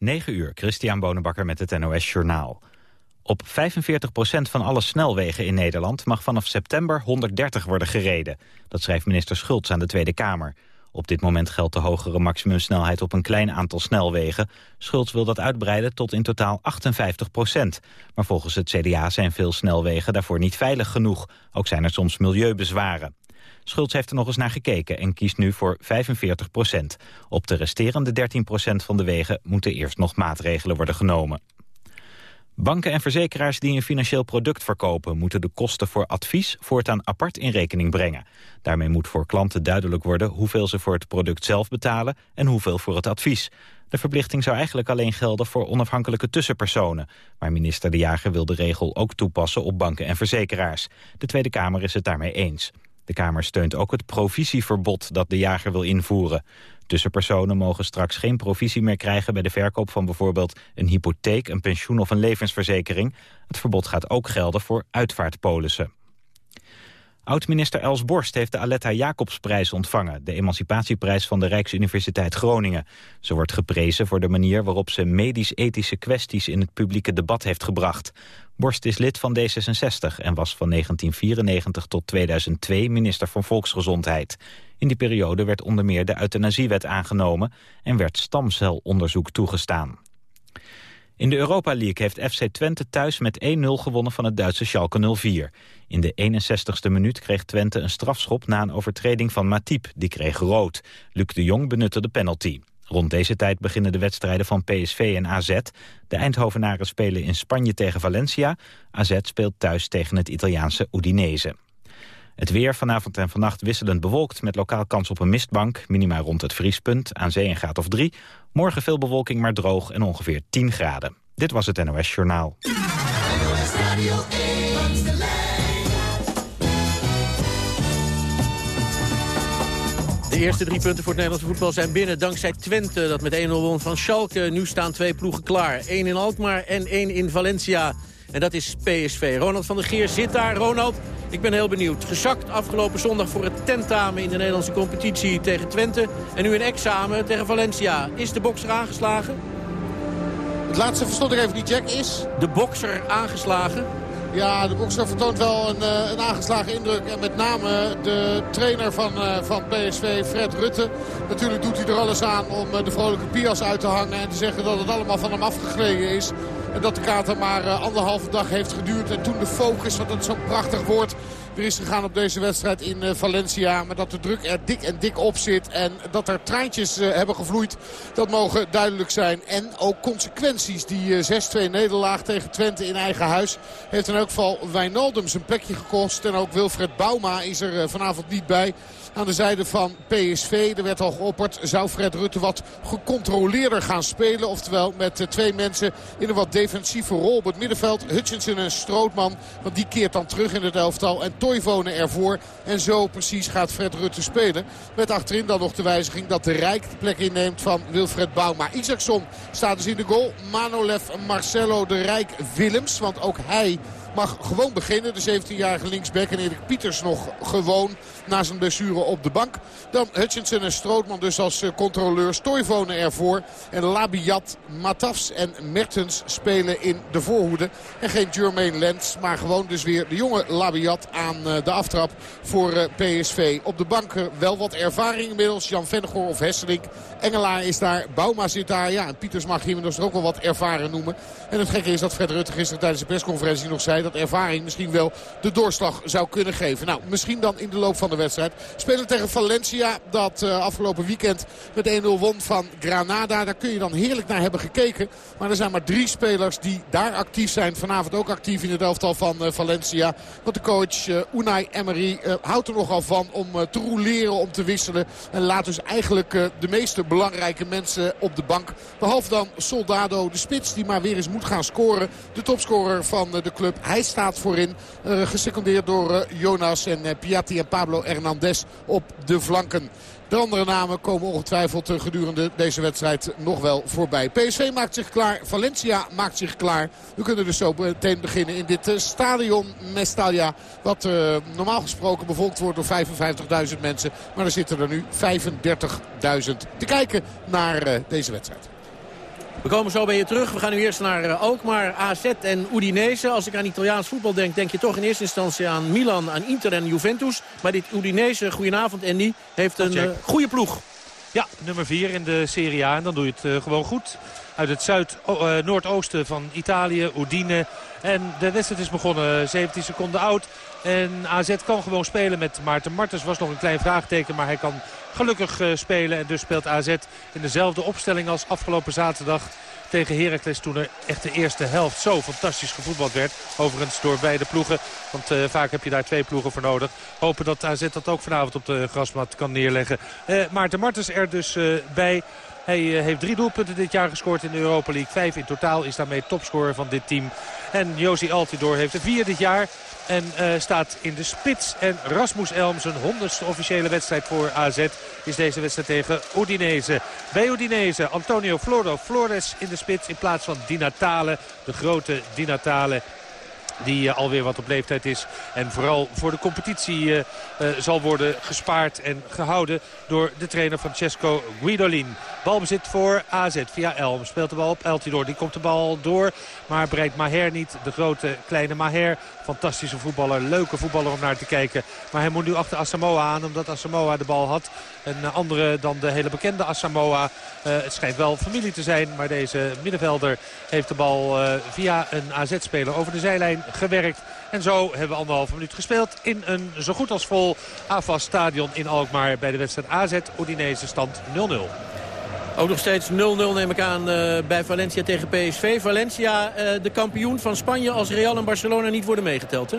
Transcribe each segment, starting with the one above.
9 uur, Christian Bonenbakker met het NOS Journaal. Op 45% van alle snelwegen in Nederland mag vanaf september 130 worden gereden. Dat schrijft minister Schultz aan de Tweede Kamer. Op dit moment geldt de hogere maximumsnelheid op een klein aantal snelwegen. Schultz wil dat uitbreiden tot in totaal 58 procent. Maar volgens het CDA zijn veel snelwegen daarvoor niet veilig genoeg. Ook zijn er soms milieubezwaren. Schultz heeft er nog eens naar gekeken en kiest nu voor 45 procent. Op de resterende 13 procent van de wegen moeten eerst nog maatregelen worden genomen. Banken en verzekeraars die een financieel product verkopen... moeten de kosten voor advies voortaan apart in rekening brengen. Daarmee moet voor klanten duidelijk worden hoeveel ze voor het product zelf betalen... en hoeveel voor het advies. De verplichting zou eigenlijk alleen gelden voor onafhankelijke tussenpersonen. Maar minister De Jager wil de regel ook toepassen op banken en verzekeraars. De Tweede Kamer is het daarmee eens. De Kamer steunt ook het provisieverbod dat de jager wil invoeren. Tussenpersonen mogen straks geen provisie meer krijgen... bij de verkoop van bijvoorbeeld een hypotheek, een pensioen of een levensverzekering. Het verbod gaat ook gelden voor uitvaartpolissen. Oud-minister Els Borst heeft de Aletta Jacobsprijs ontvangen... de emancipatieprijs van de Rijksuniversiteit Groningen. Ze wordt geprezen voor de manier waarop ze medisch-ethische kwesties... in het publieke debat heeft gebracht. Borst is lid van D66 en was van 1994 tot 2002 minister van Volksgezondheid. In die periode werd onder meer de euthanasiewet aangenomen... en werd stamcelonderzoek toegestaan. In de Europa League heeft FC Twente thuis met 1-0 gewonnen van het Duitse Schalke 04. In de 61ste minuut kreeg Twente een strafschop na een overtreding van Matip. Die kreeg rood. Luc de Jong benutte de penalty. Rond deze tijd beginnen de wedstrijden van PSV en AZ. De Eindhovenaren spelen in Spanje tegen Valencia. AZ speelt thuis tegen het Italiaanse Udinese. Het weer vanavond en vannacht wisselend bewolkt... met lokaal kans op een mistbank, minima rond het vriespunt... aan zee een graad of drie. Morgen veel bewolking, maar droog en ongeveer 10 graden. Dit was het NOS Journaal. De eerste drie punten voor het Nederlandse voetbal zijn binnen dankzij Twente... dat met 1-0 won van Schalke. Nu staan twee ploegen klaar. Eén in Alkmaar en één in Valencia. En dat is PSV. Ronald van der Geer zit daar. Ronald, ik ben heel benieuwd. Gezakt afgelopen zondag voor het tentamen in de Nederlandse competitie tegen Twente. En nu een examen tegen Valencia. Is de bokser aangeslagen? Het laatste verstond ik even niet, Jack. Is? De bokser aangeslagen? Ja, de bokser vertoont wel een, eh, een, aangeslagen indruk. En met name de trainer van, uh, van PSV, Fred Rutte. Natuurlijk doet hij er alles aan om uh, de vrolijke Pias uit te hangen. En te zeggen dat het allemaal van hem afgegleden is. En dat de kater maar anderhalve dag heeft geduurd. En toen de focus, wat het zo'n prachtig woord er is gegaan op deze wedstrijd in eh, Valencia. Maar dat de druk er dik en dik op zit. En dat er traantjes eh, hebben gevloeid. Dat mogen duidelijk zijn. En ook consequenties. Die 6-2 eh, nederlaag tegen Twente in eigen huis. Heeft in elk geval Wijnaldum zijn plekje gekost. En ook Wilfred Bouma is er vanavond niet bij aan de zijde van PSV. Er werd al geopperd, zou Fred Rutte wat gecontroleerder gaan spelen. Oftewel met twee mensen in een wat defensieve rol op het middenveld. Hutchinson en Strootman, want die keert dan terug in het elftal. En Toivonen ervoor. En zo precies gaat Fred Rutte spelen. Met achterin dan nog de wijziging dat de Rijk de plek inneemt van Wilfred Bouma. Isaacson staat dus in de goal. Manolev, Marcelo, de Rijk, Willems. Want ook hij mag gewoon beginnen. De 17-jarige linksback en Erik Pieters nog gewoon na zijn blessure op de bank. Dan Hutchinson en Strootman dus als eh, controleurs. Toivonen ervoor. En Labiat, Matafs en Mertens spelen in de voorhoede. En geen Jermaine Lens, maar gewoon dus weer de jonge Labiat aan eh, de aftrap voor eh, PSV. Op de bank wel wat ervaring inmiddels. Jan Vennegoor of Hesselink. Engelaar is daar, Bouma zit daar. Ja, en Pieters mag inmiddels er ook wel wat ervaren noemen. En het gekke is dat Fred Rutte gisteren tijdens de persconferentie nog zei... dat ervaring misschien wel de doorslag zou kunnen geven. Nou, misschien dan in de loop van de wedstrijd. Spelen tegen Valencia dat uh, afgelopen weekend met 1-0 won van Granada. Daar kun je dan heerlijk naar hebben gekeken. Maar er zijn maar drie spelers die daar actief zijn. Vanavond ook actief in het elftal van uh, Valencia. Want de coach uh, Unai Emery houdt er nogal van om te roleren, om te wisselen. En laat dus eigenlijk de meeste belangrijke mensen op de bank. Behalve dan Soldado, de spits die maar weer eens moet gaan scoren. De topscorer van de club. Hij staat voorin. gesecondeerd door Jonas en Piatti en Pablo Hernandez op de flanken. De andere namen komen ongetwijfeld gedurende deze wedstrijd nog wel voorbij. PSV maakt zich klaar. Valencia maakt zich klaar. We kunnen dus zo meteen beginnen in dit eh, stadion Mestalia. Wat normaal gesproken bevolkt wordt door 55.000 mensen. Maar er zitten er nu 35.000 te kijken naar deze wedstrijd. We komen zo bij je terug. We gaan nu eerst naar uh, Alkmaar, AZ en Udinese. Als ik aan Italiaans voetbal denk, denk je toch in eerste instantie aan Milan, aan Inter en Juventus. Maar dit Udinese, goedenavond Andy, heeft een uh, goede ploeg. Ja, nummer 4 in de Serie A. En dan doe je het uh, gewoon goed. Uit het zuid-noordoosten van Italië, Udine. En de wedstrijd is begonnen, 17 seconden oud. En AZ kan gewoon spelen met Maarten Martens. Was nog een klein vraagteken, maar hij kan gelukkig uh, spelen. En dus speelt AZ in dezelfde opstelling als afgelopen zaterdag tegen Heracles toen er echt de eerste helft zo fantastisch gevoetbald werd. Overigens door beide ploegen, want uh, vaak heb je daar twee ploegen voor nodig. Hopen dat AZ dat ook vanavond op de grasmat kan neerleggen. Uh, Maarten Martens er dus bij. Hij heeft drie doelpunten dit jaar gescoord in de Europa League. Vijf in totaal is daarmee topscorer van dit team. En Josie Altidor heeft er vier dit jaar. En uh, staat in de spits. En Rasmus Elm, zijn honderdste officiële wedstrijd voor AZ, is deze wedstrijd tegen Udinese. Bij Udinese Antonio Floro Flores in de spits in plaats van Di Natale. De grote Di Natale die uh, alweer wat op leeftijd is. En vooral voor de competitie uh, uh, zal worden gespaard en gehouden door de trainer Francesco Guidolin. Balbezit voor AZ via Elm. Speelt de bal op Eltidoor. Die komt de bal door. Maar bereikt Maher niet. De grote kleine Maher. Fantastische voetballer. Leuke voetballer om naar te kijken. Maar hij moet nu achter Asamoah aan. Omdat Asamoah de bal had. Een andere dan de hele bekende Asamoah. Uh, het schijnt wel familie te zijn. Maar deze middenvelder heeft de bal uh, via een AZ-speler over de zijlijn gewerkt. En zo hebben we anderhalve minuut gespeeld in een zo goed als vol AFAS stadion in Alkmaar. Bij de wedstrijd AZ Udinese stand 0-0. Ook nog steeds 0-0 neem ik aan uh, bij Valencia tegen PSV. Valencia, de kampioen van Spanje als Real en Barcelona niet worden meegeteld, hè?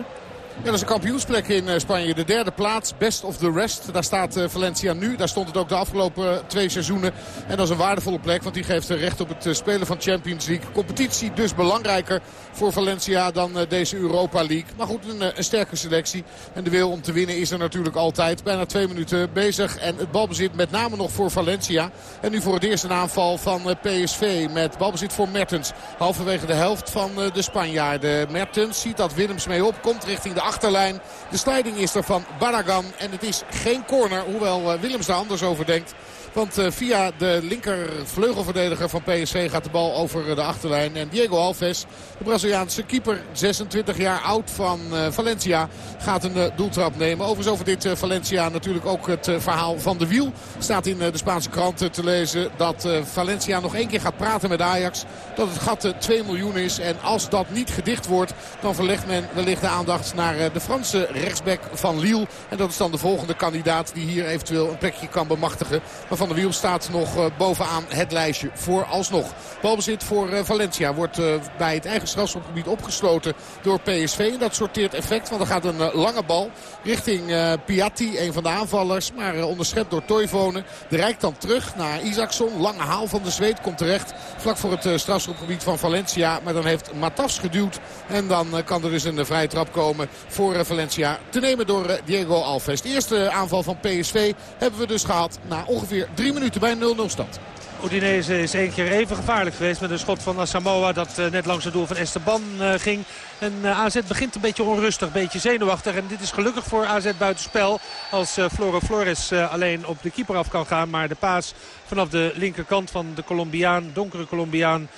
Dat is een kampioensplek in Spanje. De derde plaats, best of the rest. Daar staat Valencia nu. Daar stond het ook de afgelopen twee seizoenen. En dat is een waardevolle plek, want die geeft recht op het spelen van Champions League. Competitie dus belangrijker voor Valencia dan deze Europa League. Maar goed, een, een sterke selectie. En de wil om te winnen is er natuurlijk altijd. Bijna twee minuten bezig. En het balbezit met name nog voor Valencia. En nu voor het eerste aanval van PSV met balbezit voor Mertens. Halverwege de helft van de Spanjaarden. Mertens ziet dat Willems mee op. Komt richting de achterlijn. De slijding is er van Barragan. En het is geen corner. Hoewel Willems daar anders over denkt. Want uh, via de linker vleugelverdediger van PSV gaat de bal over de achterlijn. En Diego Alves, de Braziliaanse keeper, 26 jaar oud van uh, Valencia, gaat een doeltrap nemen. Overigens over dit Valencia natuurlijk ook het verhaal van de wiel. Staat in de Spaanse kranten te lezen dat Valencia nog één keer gaat praten met Ajax. Dat het gat 2 miljoen is. En als dat niet gedicht wordt, dan verlegt men wellicht de aandacht naar de Franse rechtsback van Lille. En dat is dan de volgende kandidaat die hier eventueel een plekje kan bemachtigen. Van der Wiel staat nog uh, bovenaan het lijstje voor alsnog. Balbezit voor uh, Valencia wordt uh, bij het eigen strafschopgebied opgesloten door PSV. En dat sorteert effect, want er gaat een lange bal richting Piatti, een van de aanvallers. Maar onderschept door Toivonen. De rijkt dan terug naar Isaacson. Lange haal van de zweet komt terecht. Vlak voor het strafschopgebied van Valencia. Maar dan heeft Matas geduwd. En dan kan er dus een vrije trap komen voor Valencia. Te nemen door Diego Alves. De eerste aanval van PSV hebben we dus gehad na ongeveer drie minuten bij 0-0 stand. Udinese is één keer even gevaarlijk geweest met een schot van Samoa dat uh, net langs het doel van Esteban uh, ging. En uh, AZ begint een beetje onrustig, een beetje zenuwachtig. En dit is gelukkig voor AZ buitenspel als Floro Flores alleen op de keeper af kan gaan. Maar de paas vanaf de linkerkant van de Colombiaan, donkere Colombiaan...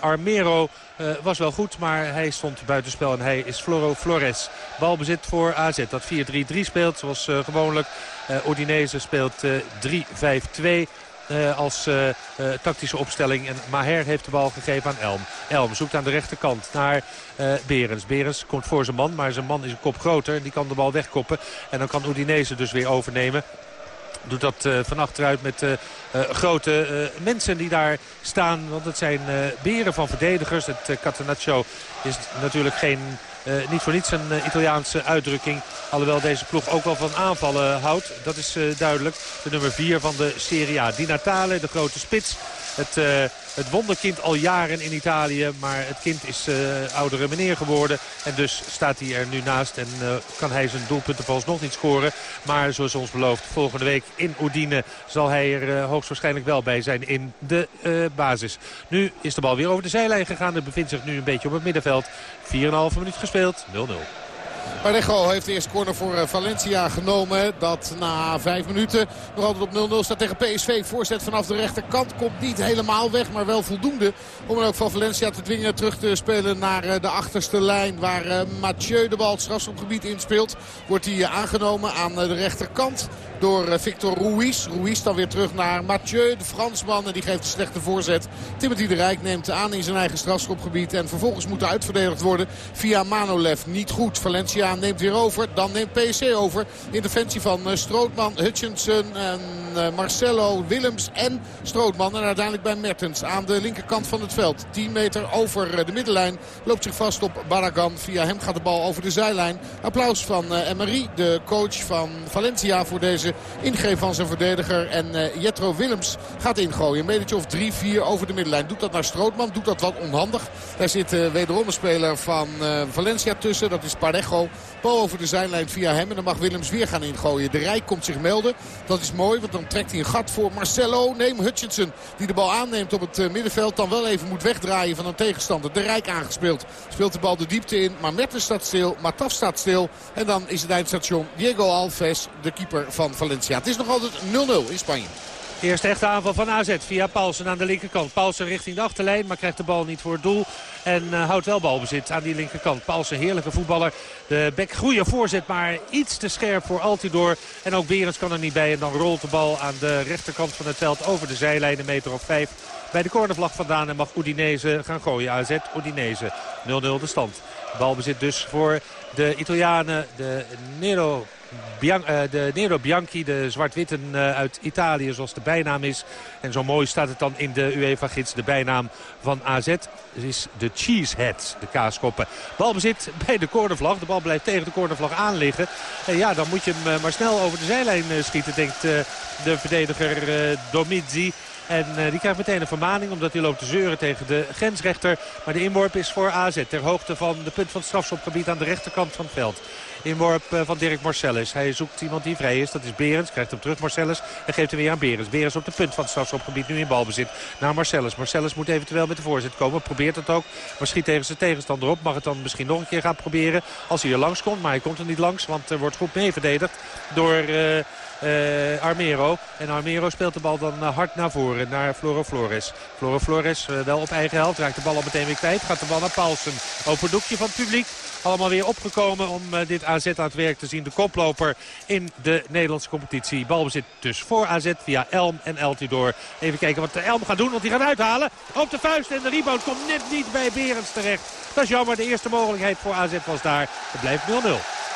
Armero was wel goed, maar hij stond buitenspel en hij is Floro Flores. Balbezit voor AZ dat 4-3-3 speelt zoals gewoonlijk. Udinese speelt uh, 3-5-2 uh, als tactische opstelling. En Maher heeft de bal gegeven aan Elm. Elm zoekt aan de rechterkant naar Berens. Berens komt voor zijn man, maar zijn man is een kop groter. En die kan de bal wegkoppen. En dan kan Udinese dus weer overnemen. Doet dat van achteruit met grote mensen die daar staan. Want het zijn beren van verdedigers. Het Catenaccio is natuurlijk geen... Niet voor niets een Italiaanse uitdrukking. Alhoewel deze ploeg ook wel van aanvallen houdt. Dat is uh, duidelijk. De nummer 4 van de Serie A. Di Natale, de grote spits. Het, het wonderkind al jaren in Italië. Maar het kind is oudere meneer geworden. En dus staat hij er nu naast. En kan hij zijn doelpunten vooralsnog niet scoren. Maar zoals ons beloofd, volgende week in Udine zal hij er hoogstwaarschijnlijk wel bij zijn in de basis. Nu is de bal weer over de zijlijn gegaan. Het bevindt zich nu een beetje op het middenveld. 4,5 minuut gespeeld, 0-0. Parejo heeft de eerste corner voor Valencia genomen. Dat na vijf minuten nog altijd op 0-0 staat tegen PSV. Voorzet vanaf de rechterkant komt niet helemaal weg, maar wel voldoende. Om er ook van Valencia te dwingen terug te spelen naar de achterste lijn. Waar Mathieu de bal het strafschopgebied inspeelt. Wordt hij aangenomen aan de rechterkant door eh, Victor Ruiz. Ruiz dan weer terug naar Mathieu, de Fransman. En die geeft een slechte voorzet. Timothy de Rijk neemt aan in zijn eigen strafschopgebied. En vervolgens moet er uitverdedigd worden via Manolev. Niet goed. Valencia neemt weer over. Dan neemt PSC over. In defensie van eh, Strootman, Hutchinson en eh, Marcelo, Willems en Strootman. En uiteindelijk bij Mertens aan de linkerkant van het veld. 10 meter over de middenlijn. Loopt zich vast op Baragan. Via hem gaat de bal over de zijlijn. Applaus van Emery, de coach van Valencia voor deze ingreep van zijn verdediger. En Jetro Willems gaat ingooien. Een of 3-4 over de middenlijn. Doet dat naar Strootman. Doet dat wat onhandig. Daar zit wederom een speler van Valencia tussen. Dat is Parejo. Bal over de zijlijn via hem. En dan mag Willems weer gaan ingooien. De Rijk komt zich melden. Dat is mooi. Want dan trekt hij een gat voor Marcelo. Neem Hutchinson. Die de bal aanneemt op het middenveld. Dan wel even moet wegdraaien van een tegenstander. De Rijk aangespeeld. Speelt de bal de diepte in. Maar Mertens staat stil. Mataf staat stil. En dan is het eindstation Diego Alves. De keeper van Valencia. Het is nog altijd 0-0 in Spanje. Eerste echte aanval van AZ via Paulsen aan de linkerkant. Paulsen richting de achterlijn, maar krijgt de bal niet voor het doel. En uh, houdt wel balbezit aan die linkerkant. Paulsen, heerlijke voetballer. De bek goede voorzet, maar iets te scherp voor Altidor. En ook Berends kan er niet bij. En dan rolt de bal aan de rechterkant van het veld over de zijlijn. Een meter of vijf bij de cornervlag vandaan. En mag Udinese gaan gooien. AZ Udinese 0-0 de stand. Balbezit dus voor de Italianen. De Nero Bian uh, de Nero Bianchi, de zwart-witten uh, uit Italië, zoals de bijnaam is. En zo mooi staat het dan in de UEFA-gids. De bijnaam van AZ is de Cheesehead, de kaaskoppen. Balbezit bij de cornervlag. De bal blijft tegen de cornervlag aan liggen. En ja, dan moet je hem uh, maar snel over de zijlijn schieten, denkt de verdediger Domizzi. En die krijgt meteen een vermaning omdat hij loopt te zeuren tegen de grensrechter. Maar de inworp is voor AZ ter hoogte van de punt van het strafschopgebied aan de rechterkant van het veld. Inworp uh, van Dirk Marcellus. Hij zoekt iemand die vrij is. Dat is Berens. Krijgt hem terug Marcellus. En geeft hem weer aan Berens. Berens op de punt van het strafschopgebied nu in balbezit. Naar Marcellus. Marcellus moet eventueel met de voorzet komen. Probeert het ook. Maar schiet tegen zijn tegenstander op. Mag het dan misschien nog een keer gaan proberen. Als hij er langs komt. Maar hij komt er niet langs. Want er wordt goed mee verdedigd door... Uh, uh, Armero. En Armero speelt de bal dan hard naar voren, naar Floro Flores. Floro Flores wel op eigen helft, raakt de bal al meteen weer kwijt. Gaat de bal naar Paulsen. Open doekje van het publiek. Allemaal weer opgekomen om dit AZ aan het werk te zien. De koploper in de Nederlandse competitie. Balbezit dus voor AZ via Elm en Eltidoor. Even kijken wat de Elm gaat doen, want die gaat uithalen. Op de vuist en de rebound komt net niet bij Berends terecht. Dat is jammer, de eerste mogelijkheid voor AZ was daar. Het blijft 0-0.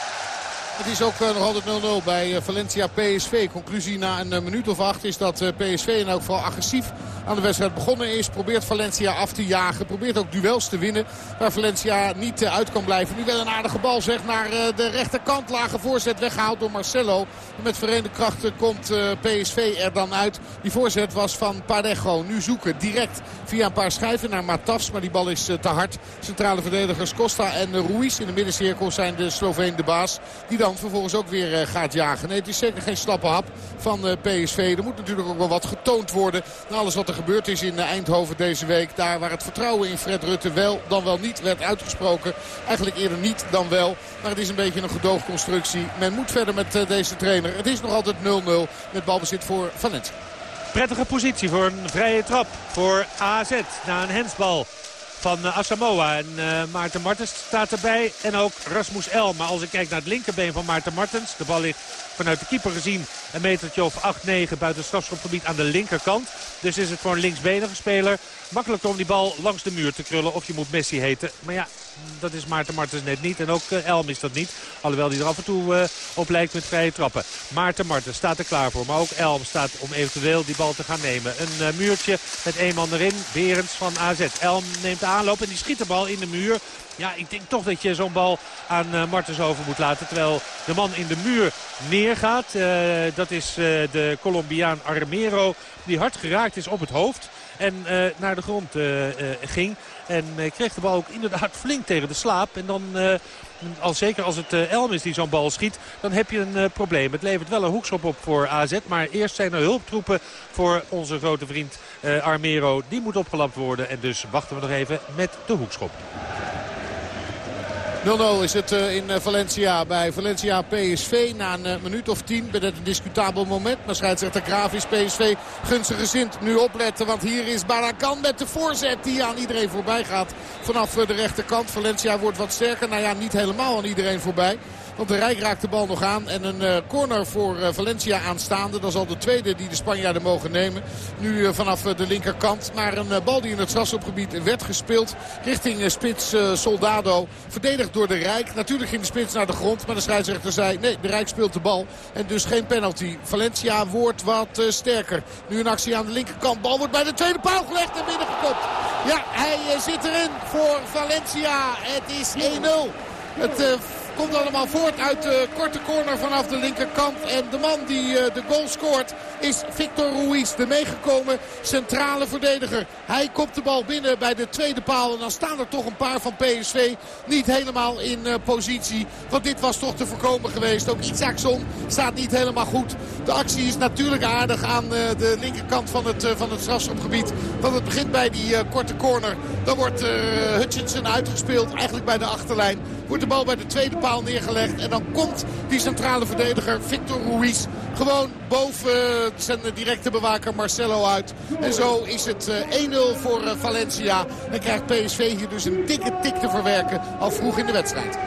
Het is ook nog altijd 0-0 bij Valencia PSV. Conclusie na een minuut of acht is dat PSV in elk geval agressief aan de wedstrijd begonnen is. Probeert Valencia af te jagen. Probeert ook duels te winnen. Waar Valencia niet uit kan blijven. Nu wel een aardige bal zeg naar de rechterkant. Lage voorzet weggehaald door Marcelo. Met verenigde krachten komt PSV er dan uit. Die voorzet was van Parejo. Nu zoeken direct via een paar schijven naar Matas. Maar die bal is te hard. Centrale verdedigers Costa en Ruiz in de middencirkel zijn de Sloveen de baas. Die dan vervolgens ook weer gaat jagen. Nee, het is zeker geen slappe hap van PSV. Er moet natuurlijk ook wel wat getoond worden. Na alles wat er gebeurd is in Eindhoven deze week. Daar waar het vertrouwen in Fred Rutte wel dan wel niet werd uitgesproken. Eigenlijk eerder niet dan wel. Maar het is een beetje een gedoogconstructie. Men moet verder met deze trainer. Het is nog altijd 0-0 met balbezit voor Van Lent. Prettige positie voor een vrije trap voor AZ na een hensbal van uh, Asamoah. En uh, Maarten Martens staat erbij. En ook Rasmus El. Maar als ik kijk naar het linkerbeen van Maarten Martens. De bal ligt vanuit de keeper gezien een metertje of 8-9 buiten het strafschopgebied aan de linkerkant. Dus is het voor een linksbenige speler makkelijk om die bal langs de muur te krullen. Of je moet Messi heten. Maar ja, dat is Maarten Martens net niet. En ook uh, Elm is dat niet. Alhoewel die er af en toe uh, op lijkt met vrije trappen. Maarten Martens staat er klaar voor. Maar ook Elm staat om eventueel die bal te gaan nemen. Een uh, muurtje met één man erin. Berends van AZ. Elm neemt de aanloop en die schiet de bal in de muur. Ja, ik denk toch dat je zo'n bal aan Martens over moet laten. Terwijl de man in de muur neergaat. Dat is de Colombiaan Armero. Die hard geraakt is op het hoofd. En naar de grond ging. En kreeg de bal ook inderdaad flink tegen de slaap. En dan... Al zeker als het uh, Elm is die zo'n bal schiet, dan heb je een probleem. Het levert wel een hoekschop op voor AZ. Maar eerst zijn er hulptroepen voor onze grote vriend Armero. Die moet opgelapt worden. En dus wachten we nog even met de hoekschop. 0-0 is het in Valencia bij Valencia PSV. Na een minuut of tien bij een discutabel moment. Maar scheidsrechter Graaf is PSV gunstig gezind. Nu opletten, want hier is Barakan met de voorzet die aan iedereen voorbij gaat. Vanaf de rechterkant. Valencia wordt wat sterker. Nou ja, niet helemaal aan iedereen voorbij. Want de Rijk raakt de bal nog aan. En een uh, corner voor uh, Valencia aanstaande. Dat is al de tweede die de Spanjaarden mogen nemen. Nu uh, vanaf de linkerkant. Maar een bal die in het strafschopgebied werd gespeeld. Richting spits Soldado. Verdedigd door de Rijk. Natuurlijk ging de spits naar de grond. Maar de scheidsrechter zei nee, de Rijk speelt de bal. En dus geen penalty. Valencia wordt wat sterker. Nu een actie aan de linkerkant. Bal wordt bij de tweede paal gelegd en binnengekopt. Ja, hij zit erin voor Valencia. Het is 1-0. Het komt allemaal voort uit de korte corner vanaf de linkerkant. En de man die eh, de goal scoort is Victor Ruiz, de meegekomen centrale verdediger. Hij komt de bal binnen bij de tweede paal. En dan staan er toch een paar van PSV niet helemaal in uh, positie. Want dit was toch te voorkomen geweest. Ook Isaacson staat niet helemaal goed. De actie is natuurlijk aardig aan uh, de linkerkant van het, van het strafschopgebied. Want het begint bij die korte corner. Dan wordt Hutchinson uitgespeeld, eigenlijk bij de achterlijn. Wordt de bal bij de tweede paal neergelegd. En dan komt die centrale verdediger Victor Ruiz gewoon boven zijn directe bewaker Marcelo uit. En zo is het 1-0 eh, voor eh, Valencia. En krijgt PSV hier dus een dikke tik te verwerken al vroeg in de wedstrijd.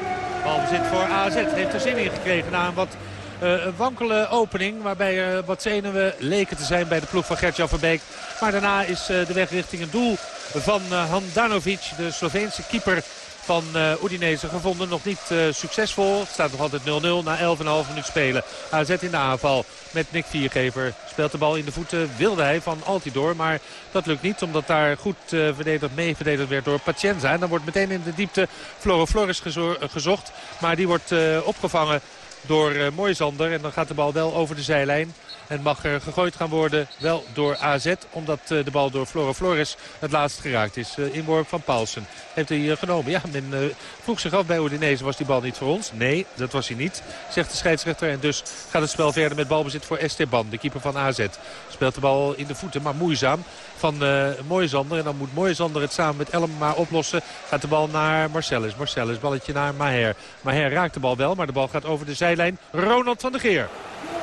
Balbezit voor AZ. Heeft er zin in gekregen na een wat uh, wankele opening. Waarbij er wat zenuwen leken te zijn bij de ploeg van Gertjan Verbeek. Maar daarna is de weg richting het doel van Handanovic, de Sloveense keeper van uh, Udinese gevonden. Nog niet uh, succesvol. Het staat nog altijd 0-0 na 11,5 minuut spelen. AZ in de aanval met Nick Viergever. Speelt de bal in de voeten, wilde hij van Altidor. Maar dat lukt niet, omdat daar goed uh, verdedigd, mee verdedigd werd door Pacienza. En dan wordt meteen in de diepte Floro Flores gezocht. Maar die wordt opgevangen door uh, Moisander. En dan gaat de bal wel over de zijlijn. En mag er gegooid gaan worden wel door AZ. Omdat uh, de bal door Flora Flores het laatst geraakt is. Uh, inworp van Paulsen. Heeft hij genomen. Ja, men vroeg zich af bij Udinese. Was die bal niet voor ons? Nee, dat was hij niet. Zegt de scheidsrechter. En dus gaat het spel verder met balbezit voor Esteban. De keeper van AZ. Speelt de bal in de voeten. Maar moeizaam van uh, Moisander. En dan moet Moisander het samen met Elm maar oplossen. Gaat de bal naar Marcellus. Marcellus, balletje naar Maher. Maher raakt de bal wel, maar de bal gaat over de zijlijn. Ronald van der Geer.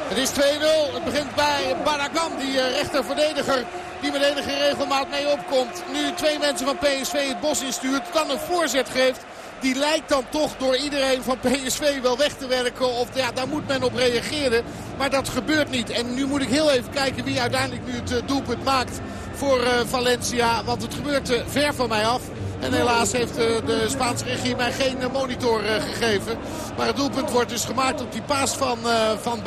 Het is 2-0. Het begint bij Barakan, die uh, rechterverdediger. Die met enige regelmaat mee opkomt. Nu twee mensen van PSV het bos instuurt. Dan een voorzet geeft. Die lijkt dan toch door iedereen van PSV wel weg te werken. Of ja, daar moet men op reageren. Maar dat gebeurt niet. En nu moet ik heel even kijken wie uiteindelijk nu het uh, doelpunt maakt voor uh, Valencia. Want het gebeurt ver van mij af. En helaas heeft de Spaanse regie mij geen monitor gegeven. Maar het doelpunt wordt dus gemaakt op die paas van, van.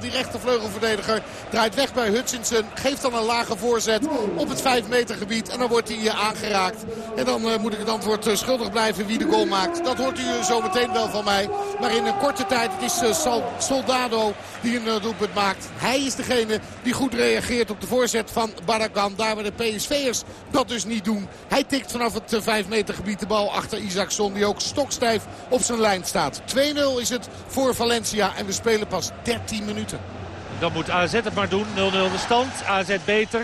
Die rechtervleugelverdediger draait weg bij Hutchinson. Geeft dan een lage voorzet op het 5 meter gebied. En dan wordt hij aangeraakt. En dan moet ik het antwoord schuldig blijven wie de goal maakt. Dat hoort u zo meteen wel van mij. Maar in een korte tijd, het is Soldado die een doelpunt maakt. Hij is degene die goed reageert op de voorzet van Barakan. Daar waar de PSV'ers dat dus niet doen. Hij tikt vanaf het 5 meter gebied de bal achter Isaacson. Die ook stokstijf op zijn lijn staat. 2 2-0 is het voor Valencia. En we spelen pas 13 minuten. Dan moet AZ het maar doen. 0-0 de stand. AZ beter.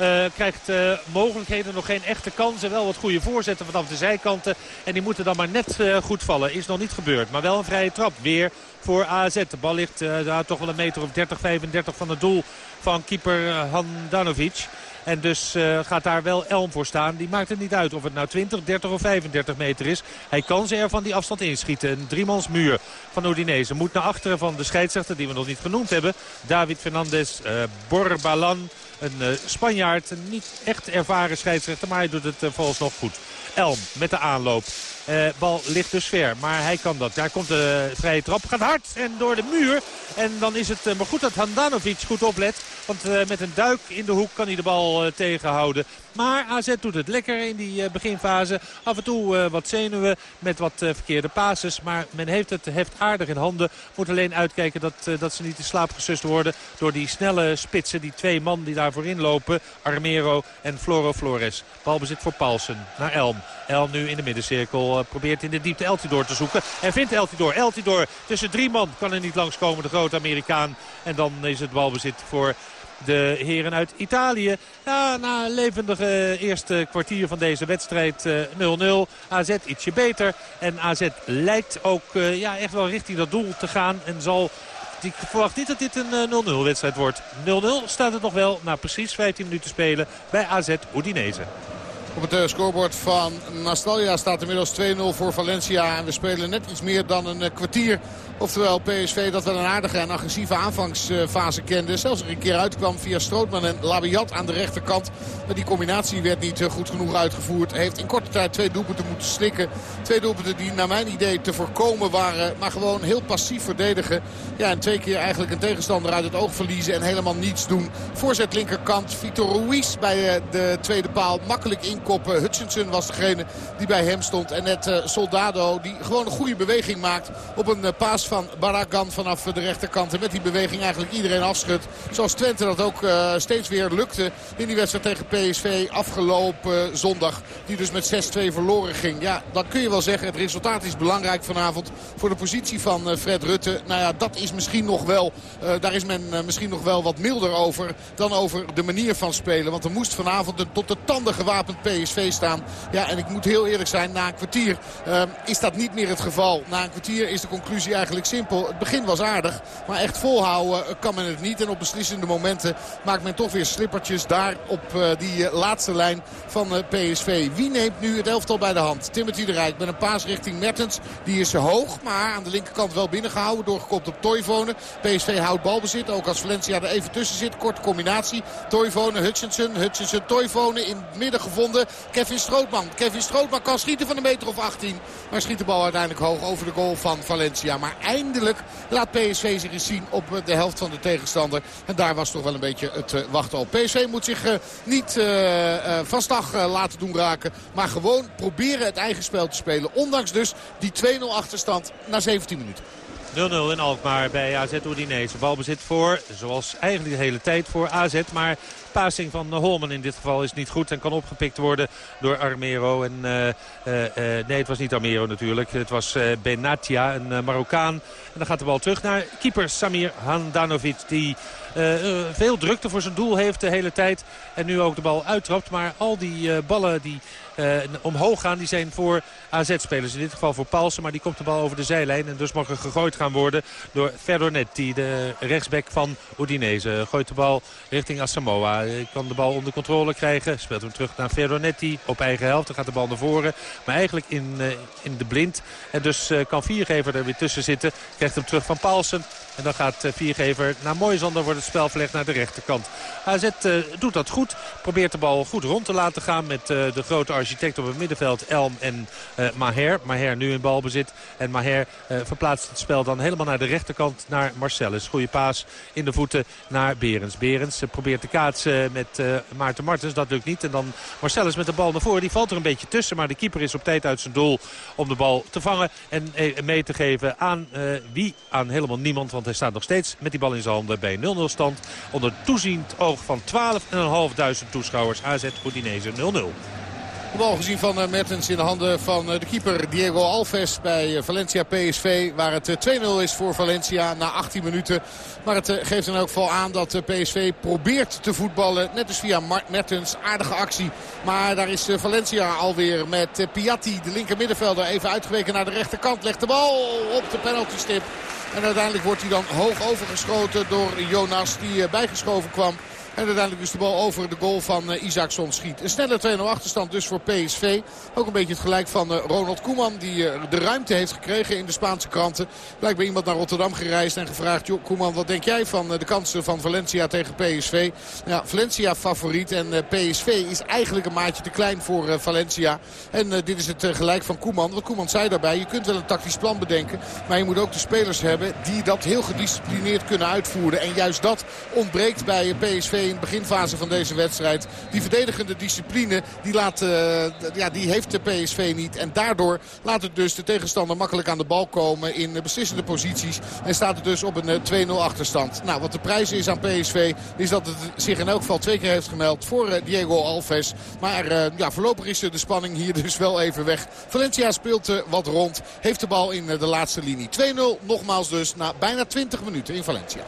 Uh, krijgt uh, mogelijkheden, nog geen echte kansen. Wel wat goede voorzetten vanaf de zijkanten. En die moeten dan maar net uh, goed vallen. Is nog niet gebeurd. Maar wel een vrije trap. Weer voor AZ. De bal ligt daar toch wel een meter of 30, 35 van het doel van keeper Handanovic. En dus uh, gaat daar wel Elm voor staan. Die maakt het niet uit of het nou 20, 30 of 35 meter is. Hij kan ze er van die afstand inschieten. Een driemans muur van Udinese. Moet naar achteren van de scheidsrechter die we nog niet genoemd hebben. David Fernandez uh, Borbalan. Een uh, Spanjaard. Niet echt ervaren scheidsrechter. Maar hij doet het volgens nog goed. Elm met de aanloop. Uh, bal ligt dus ver, maar hij kan dat. Daar komt de vrije trap, gaat hard en door de muur. En dan is het uh, maar goed dat Handanovic goed oplet. Want uh, met een duik in de hoek kan hij de bal tegenhouden. Maar AZ doet het lekker in die beginfase. Af en toe wat zenuwen met wat verkeerde pases. Maar men heeft het heft aardig in handen. Moet alleen uitkijken dat, dat ze niet in slaap gesust worden. Door die snelle spitsen, die twee man die daar voorin lopen. Armero en Floro Flores. Balbezit voor Paulsen naar Elm. Elm nu in de middencirkel eh, probeert in de diepte Eltidoor te zoeken. En vindt Eltidoor. Eltidoor tussen drie man kan er niet langskomen. De grote Amerikaan. En dan is het balbezit voor de heren uit Italië. Ja, na een levendige eerste kwartier van deze wedstrijd 0-0. AZ ietsje beter. En AZ lijkt ook ja, echt wel richting dat doel te gaan. En zal ik verwacht niet dat dit een 0-0 wedstrijd wordt. 0-0 staat het nog wel na precies 15 minuten spelen bij AZ Udinese. Op het eh, scorebord van Nastalja staat inmiddels 2-0 voor Valencia. En we spelen net iets meer dan een eh, kwartier Oftewel PSV dat wel een aardige en agressieve aanvangsfase kende. Zelfs er een keer uitkwam via Strootman en Labiat aan de rechterkant. Maar die combinatie werd niet eh, goed genoeg uitgevoerd. Heeft in korte tijd twee doelpunten moeten slikken. Twee doelpunten die naar mijn idee te voorkomen waren. Maar gewoon heel passief verdedigen. Ja, en twee keer eigenlijk een tegenstander uit het oog verliezen. En helemaal niets doen. Voorzet linkerkant. Vitor Ruiz bij eh, de tweede paal. Makkelijk inkoppen. Hutchinson was degene die bij hem stond. En net eh, Soldado die gewoon een goede beweging maakt op een paas van Baragan vanaf de rechterkant. En met die beweging eigenlijk iedereen afschudt. Zoals Twente dat ook uh, steeds weer lukte in die wedstrijd tegen PSV afgelopen zondag. Die dus met 6-2 verloren ging. Ja, dan kun je wel zeggen het resultaat is belangrijk vanavond voor de positie van uh, Fred Rutte. Nou ja, dat is misschien nog wel, daar is men misschien nog wel wat milder over dan over de manier van spelen. Want er moest vanavond een tot de tanden gewapend PSV staan. Ja, en ik moet heel eerlijk zijn, na een kwartier is dat niet meer het geval. Na een kwartier is de conclusie eigenlijk simpel. Het begin was aardig, maar echt volhouden kan men het niet. En op beslissende momenten maakt men toch weer slippertjes daar op uh, die uh, laatste lijn van uh, PSV. Wie neemt nu het elftal bij de hand? Timothy de Rijk met een paas richting Mertens. Die is hoog, maar aan de linkerkant wel binnengehouden. Doorgekopt op Toivonen. PSV houdt balbezit, ook als Valencia er even tussen zit. Korte combinatie. Toivonen, Hutchinson, Hutchinson, Toivonen in het midden gevonden. Kevin Strootman. Kevin Strootman kan schieten van een meter of 18. Maar schiet de bal uiteindelijk hoog over de goal van Valencia. Maar eindelijk laat PSV zich eens zien op de helft van de tegenstander. En daar was toch wel een beetje het eh, wachten op. PSV moet zich uh, niet slag laten doen raken. Maar gewoon proberen het eigen spel te spelen. Ondanks dus die 2-0 achterstand na 17 minuten. 0-0 in Alkmaar bij AZ Oudinese. Balbezit voor, zoals eigenlijk de hele tijd voor AZ. Maar passing van Holman in dit geval is niet goed. En kan opgepikt worden door Armero. En, uh, uh, nee, het was niet Armero natuurlijk. Het was Benatia, een Marokkaan. En dan gaat de bal terug naar keeper Samir Handanovic. Die veel drukte voor zijn doel heeft de hele tijd. En nu ook de bal uittrapt. Maar al die ballen die omhoog gaan. Die zijn voor AZ-spelers. In dit geval voor Paulsen. Maar die komt de bal over de zijlijn. En dus mag er gegooid gaan worden door Ferdonetti. De rechtsback van Udinese. Gooit de bal richting Asamoah. Kan de bal onder controle krijgen. Speelt hem terug naar Ferdonetti. Op eigen helft. Dan gaat de bal naar voren. Maar eigenlijk in, uh, in de blind. En dus uh, kan Viergever er weer tussen zitten. Krijgt hem terug van Paulsen. En dan gaat Viergever naar Moisander. Wordt het spel verlegd naar de rechterkant. AZ doet dat goed. Probeert de bal goed rond te laten gaan met de grote architect op het middenveld Elm en Maher. Maher nu in balbezit. En Maher verplaatst het spel dan helemaal naar de rechterkant naar Marcellus. Goede paas in de voeten naar Berens. Berens probeert te kaatsen met Maarten Martens. Dat lukt niet. En dan Marcellus met de bal naar voren. Die valt er een beetje tussen. Maar de keeper is op tijd uit zijn doel om de bal te vangen. En mee te geven aan wie? Aan helemaal niemand. Want hij staat nog steeds met die bal in zijn handen bij 0-0 stand. Onder toeziend oog van 12.500 toeschouwers. AZ Udinese 0-0. De bal gezien van eh, Mertens in de handen van eh, de keeper Diego Alves bij eh, Valencia PSV. Waar het 2-0 is voor Valencia na 18 minuten. Maar het geeft in elk geval aan dat PSV probeert te voetballen. Net als via Mertens. Aardige actie. Maar daar is Valencia alweer met Piatti, de linker middenvelder, even uitgeweken naar de rechterkant. Legt de bal op de penaltystip. En uiteindelijk wordt hij dan hoog overgeschoten door Jonas die bijgeschoven kwam. En uiteindelijk is de bal over de goal van uh, Isaacson schiet. Een snelle 2-0 achterstand dus voor PSV. Ook een beetje het gelijk van uh, Ronald Koeman. Die uh, de ruimte heeft gekregen in de Spaanse kranten. Blijkbaar iemand naar Rotterdam gereisd en gevraagd. Joh, Koeman, wat denk jij van de kansen van Valencia tegen PSV? Ja, Valencia favoriet. En PSV is eigenlijk een maatje te klein voor Valencia. En dit is het gelijk van Koeman. Want Koeman zei daarbij, je kunt wel een tactisch plan bedenken. Maar je moet ook de spelers hebben die dat heel gedisciplineerd kunnen uitvoeren. En juist dat ontbreekt bij PSV in de beginfase van deze wedstrijd. Die verdedigende discipline die laat, uh, ja, die heeft de PSV niet. En daardoor laat het dus de tegenstander makkelijk aan de bal komen in beslissende posities. En staat het dus op een 2-0 eh, achterstand. Nou, wat de prijs is aan PSV is dat het zich in elk geval twee keer heeft gemeld voor uh, Diego Alves. Maar ja, voorlopig is de spanning hier dus wel even weg. Valencia speelt wat rond. Heeft de bal in de laatste linie. 2-0 nogmaals dus na bijna 20 minuten in Valencia.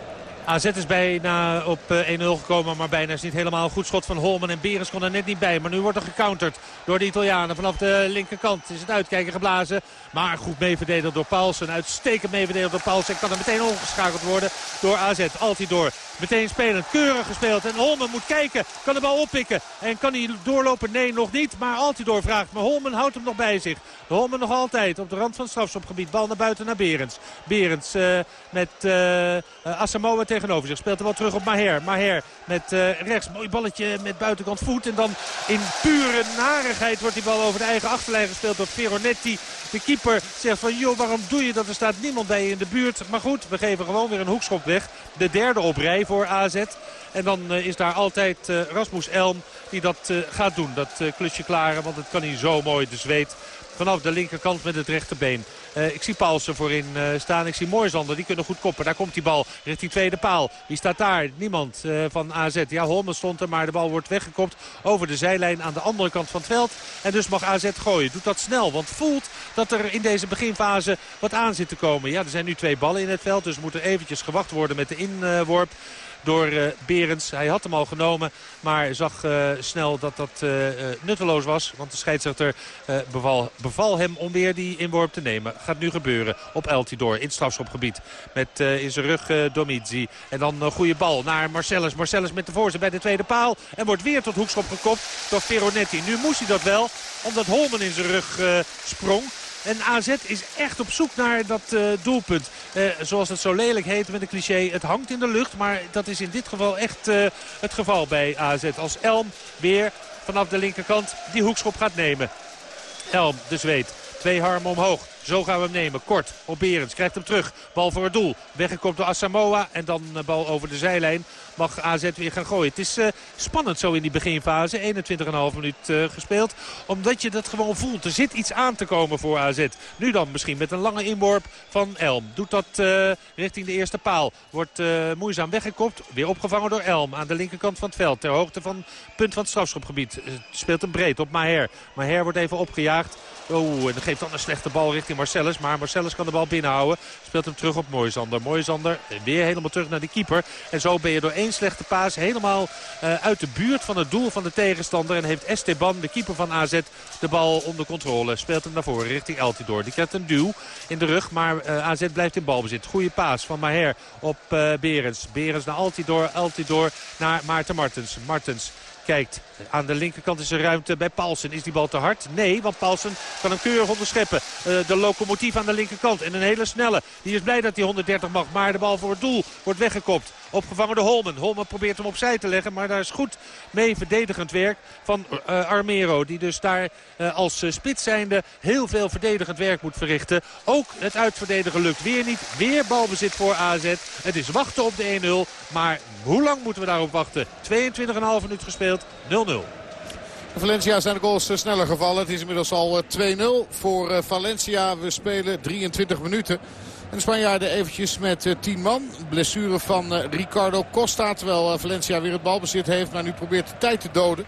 AZ is bijna op 1-0 eh, gekomen, maar bijna is niet helemaal goed schot van Holman. En Berens kon er net niet bij. Maar nu wordt er gecounterd door de Italianen. Vanaf de linkerkant is het uitkijken geblazen. Maar goed meeverdedigd door Paulsen. Uitstekend meeverdedigd door Paulsen. Kan er meteen ongeschakeld worden door AZ. Altidoor meteen spelend. Keurig gespeeld. En Holman moet kijken. Kan de bal oppikken. En kan hij doorlopen? Nee, nog niet. Maar Altidoor vraagt. Maar Holman houdt hem nog bij zich. Holman nog altijd op de rand van het strafschopgebied. Bal naar buiten naar Berends. Berends uh, met uh, Asamoah tegenover zich. Speelt er wel terug op Maher. Maher met uh, rechts. Mooi balletje met buitenkant voet. En dan in pure narigheid wordt die bal over de eigen achterlijn gespeeld door Veronetti. De keeper zegt van joh waarom doe je dat? Er staat niemand bij je in de buurt. Maar goed, we geven gewoon weer een hoekschop weg. De derde op rij voor AZ. En dan uh, is daar altijd uh, Rasmus Elm die dat gaat doen. Dat klusje klaren, want het kan hij zo mooi de zweet vanaf de linkerkant met het rechterbeen. Uh, ik zie Paulsen voorin uh, staan. Ik zie Moisander. Die kunnen goed koppen. Daar komt die bal richting tweede paal. Wie staat daar? Niemand uh, van AZ. Ja, Holmen stond er. Maar de bal wordt weggekopt over de zijlijn aan de andere kant van het veld. En dus mag AZ gooien. Doet dat snel. Want voelt dat er in deze beginfase wat aan zit te komen. Ja, er zijn nu twee ballen in het veld. Dus moet er eventjes gewacht worden met de inworp door uh, Berends. Hij had hem al genomen, maar zag uh, snel dat dat uh, nutteloos was. Want de scheidsrechter beval, beval hem om weer die inworp te nemen. Gaat nu gebeuren op Eltidoor in strafschopgebied. Met in zijn rug Domizzi. En dan een goede bal naar Marcellus. Marcellus met de voorzet bij de tweede paal. En wordt weer tot hoekschop gekopt door Veronetti. Nu moest hij dat wel, omdat Holmen in zijn rug sprong. En AZ is echt op zoek naar dat uh, doelpunt. Uh, zoals het zo lelijk heet met een cliché. Het hangt in de lucht, maar dat is in dit geval echt uh, het geval bij AZ. Als Elm weer vanaf de linkerkant die hoekschop gaat nemen. Elm, de zweet. Twee harmen omhoog. Zo gaan we hem nemen. Kort op Berends. Krijgt hem terug. Bal voor het doel. Weggekomen door Asamoah. En dan bal over de zijlijn. Mag AZ weer gaan gooien. Het is uh, spannend zo in die beginfase. 21,5 minuut uh, gespeeld. Omdat je dat gewoon voelt. Er zit iets aan te komen voor AZ. Nu dan misschien met een lange inworp van Elm. Doet dat uh, richting de eerste paal. Wordt moeizaam weggekopt. Weer opgevangen door Elm. Aan de linkerkant van het veld. Ter hoogte van punt van het strafschopgebied. speelt hem breed op Maher. Maher wordt even opgejaagd. Oh, en geeft dan een slechte bal richting Marcellus. Maar Marcellus kan de bal binnenhouden. Speelt hem terug op Moisander. Moisander weer helemaal terug naar de keeper. En zo ben je door één slechte paas helemaal uh, uit de buurt van het doel van de tegenstander. En heeft Esteban, de keeper van AZ, de bal onder controle. Speelt hem naar voren richting Altidor. Die krijgt een duw in de rug, maar uh, AZ blijft in balbezit. Goede paas van Maher op uh, Berens. Berens naar Altidor, Altidor naar Maarten Martens. Martens kijkt. Aan de linkerkant is er ruimte bij Paulsen. Is die bal te hard? Nee, want Paulsen kan hem keurig onderscheppen. De locomotief aan de linkerkant. En een hele snelle. Die is blij dat hij 130 mag. Maar de bal voor het doel wordt weggekopt. Opgevangen door Holmen. Holmen probeert hem opzij te leggen. Maar daar is goed mee verdedigend werk van uh, Armero. Die dus daar uh, als spits zijnde heel veel verdedigend werk moet verrichten. Ook het uitverdedigen lukt weer niet. Weer balbezit voor AZ. Het is wachten op de 1-0. Maar hoe lang moeten we daarop wachten? 22,5 minuut gespeeld. 0-0. Valencia zijn de goals sneller gevallen. Het is inmiddels al 2-0 voor Valencia. We spelen 23 minuten. En de Spanjaarden eventjes met 10 man. Blessure van Ricardo Costa. Terwijl Valencia weer het balbezit heeft. Maar nu probeert de tijd te doden.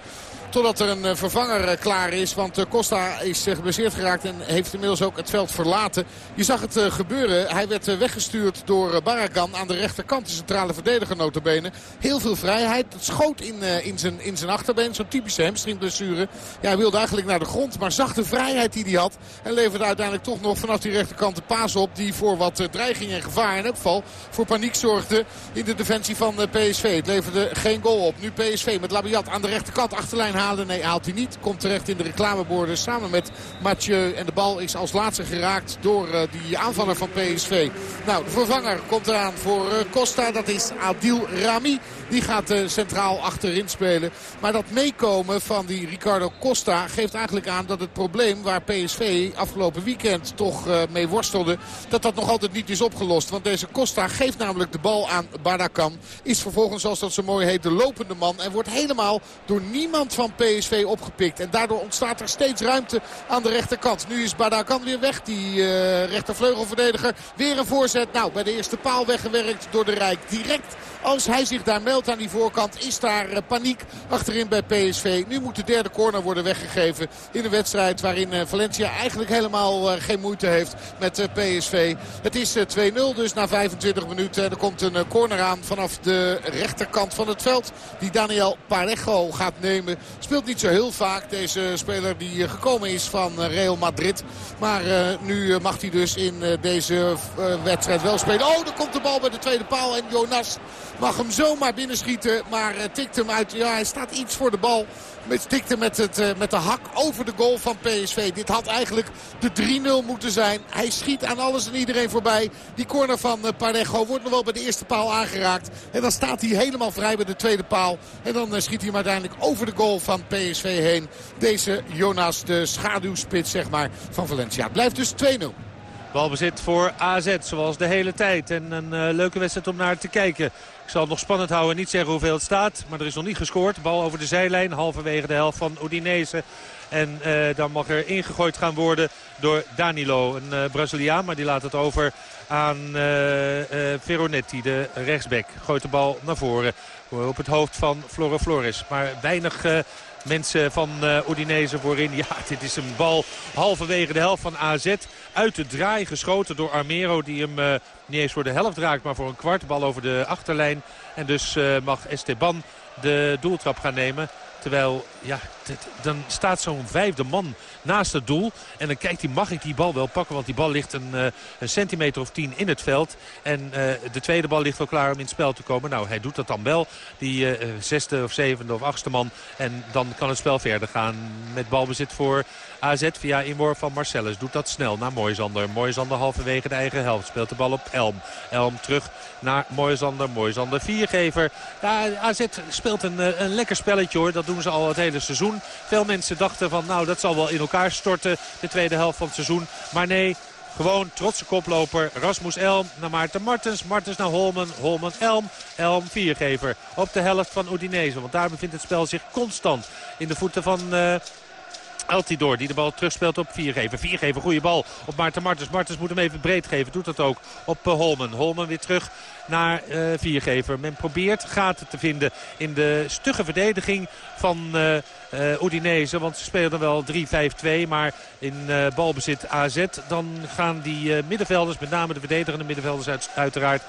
Totdat er een vervanger klaar is. Want Costa is geblesseerd geraakt en heeft inmiddels ook het veld verlaten. Je zag het gebeuren. Hij werd weggestuurd door Barragan aan de rechterkant. De centrale verdediger notabene. Heel veel vrijheid. Het schoot in, in, zijn, in zijn achterbeen. Zo'n typische hamstringblessure. Ja, hij wilde eigenlijk naar de grond. Maar zag de vrijheid die hij had. En leverde uiteindelijk toch nog vanaf die rechterkant de paas op. Die voor wat dreiging en gevaar elk geval voor paniek zorgde in de defensie van PSV. Het leverde geen goal op. Nu PSV met Labiat aan de rechterkant achterlijn Nee, haalt hij niet. Komt terecht in de reclameborden samen met Mathieu. En de bal is als laatste geraakt door uh, die aanvaller van PSV. Nou, de vervanger komt eraan voor uh, Costa. Dat is Adil Rami. Die gaat uh, centraal achterin spelen. Maar dat meekomen van die Ricardo Costa geeft eigenlijk aan dat het probleem waar PSV afgelopen weekend toch uh, mee worstelde. Dat dat nog altijd niet is opgelost. Want deze Costa geeft namelijk de bal aan Badakan. Is vervolgens zoals dat zo mooi heet de lopende man. En wordt helemaal door niemand van PSV opgepikt. En daardoor ontstaat er steeds ruimte aan de rechterkant. Nu is Badakan weer weg, die uh, rechtervleugelverdediger. Weer een voorzet. Nou, bij de eerste paal weggewerkt door de Rijk. Direct als hij zich daar meldt aan die voorkant is daar uh, paniek achterin bij PSV. Nu moet de derde corner worden weggegeven in een wedstrijd waarin uh, Valencia eigenlijk helemaal geen moeite heeft met PSV. Het is 2-0 dus na 25 minuten. En er komt een corner aan vanaf de rechterkant van het veld. Die Daniel Parejo gaat nemen. Speelt niet zo heel vaak deze speler die gekomen is van Real Madrid. Maar nu mag hij dus in deze wedstrijd wel spelen. Oh, dan komt de bal bij de tweede paal. En Jonas mag hem zomaar binnenschieten. Maar tikt hem uit. Ja, hij staat iets voor de bal. Tikte met, het, uh, met de hak over de goal van PSV. Dit had eigenlijk de 3-0 moeten zijn. Hij schiet aan alles en iedereen voorbij. Die corner van uh, Parejo wordt nog wel bij de eerste paal aangeraakt. En dan staat hij helemaal vrij bij de tweede paal. En dan schiet hij hem uiteindelijk over de goal van PSV heen. Deze Jonas, de schaduwspits zeg maar, van Valencia. Blijft dus 2-0. Balbezit voor AZ, zoals de hele tijd. En een leuke wedstrijd om naar te kijken. Ik zal het nog spannend houden, niet zeggen hoeveel het staat. Maar er is nog niet gescoord. Bal over de zijlijn, halverwege de helft van Udinese. En uh, dan mag er ingegooid gaan worden door Danilo, een uh, Braziliaan. Maar die laat het over aan Veronetti, de rechtsback. Gooit de bal naar voren op het hoofd van Flore Flores. Maar weinig mensen van uh, voorin. Ja, dit is een bal halverwege de helft van AZ. Uit de draai geschoten door Armero die hem uh, niet eens voor de helft raakt. Maar voor een kwart bal over de achterlijn. En dus uh, mag Esteban de doeltrap gaan nemen. Terwijl, ja, dan staat zo'n vijfde man naast het doel. En dan kijkt hij, mag ik die bal wel pakken? Want die bal ligt een, uh, een centimeter of tien in het veld. En uh, de tweede bal ligt wel klaar om in het spel te komen. Nou, hij doet dat dan wel. Die uh, zesde of zevende of achtste man. En dan kan het spel verder gaan met balbezit voor AZ via inworp van Marcellus. Doet dat snel naar Mooisander. Mooisander halverwege de eigen helft. Speelt de bal op Elm. Elm terug naar Mooisander. Mooisander viergever. Ja, AZ speelt een, een lekker spelletje hoor. Dat doen ze al het hele seizoen. Veel mensen dachten van nou dat zal wel in elkaar storten. De tweede helft van het seizoen. Maar nee, gewoon trotse koploper. Rasmus Elm naar Maarten Martens. Martens naar Holmen. Holmen Elm. Elm viergever op de helft van Udinese. Want daar bevindt het spel zich constant in de voeten van... Uh, Altidor die de bal terugspeelt op Viergever. Viergever, goede bal op Maarten Martens. Martens moet hem even breed geven. Doet dat ook op uh, Holmen. Holmen weer terug naar uh, Viergever. Men probeert gaten te vinden in de stugge verdediging van uh, Udinese. Want ze spelen wel 3-5-2. Maar in uh, balbezit AZ dan gaan die uh, middenvelders, met name de verdedigende middenvelders uit, uiteraard,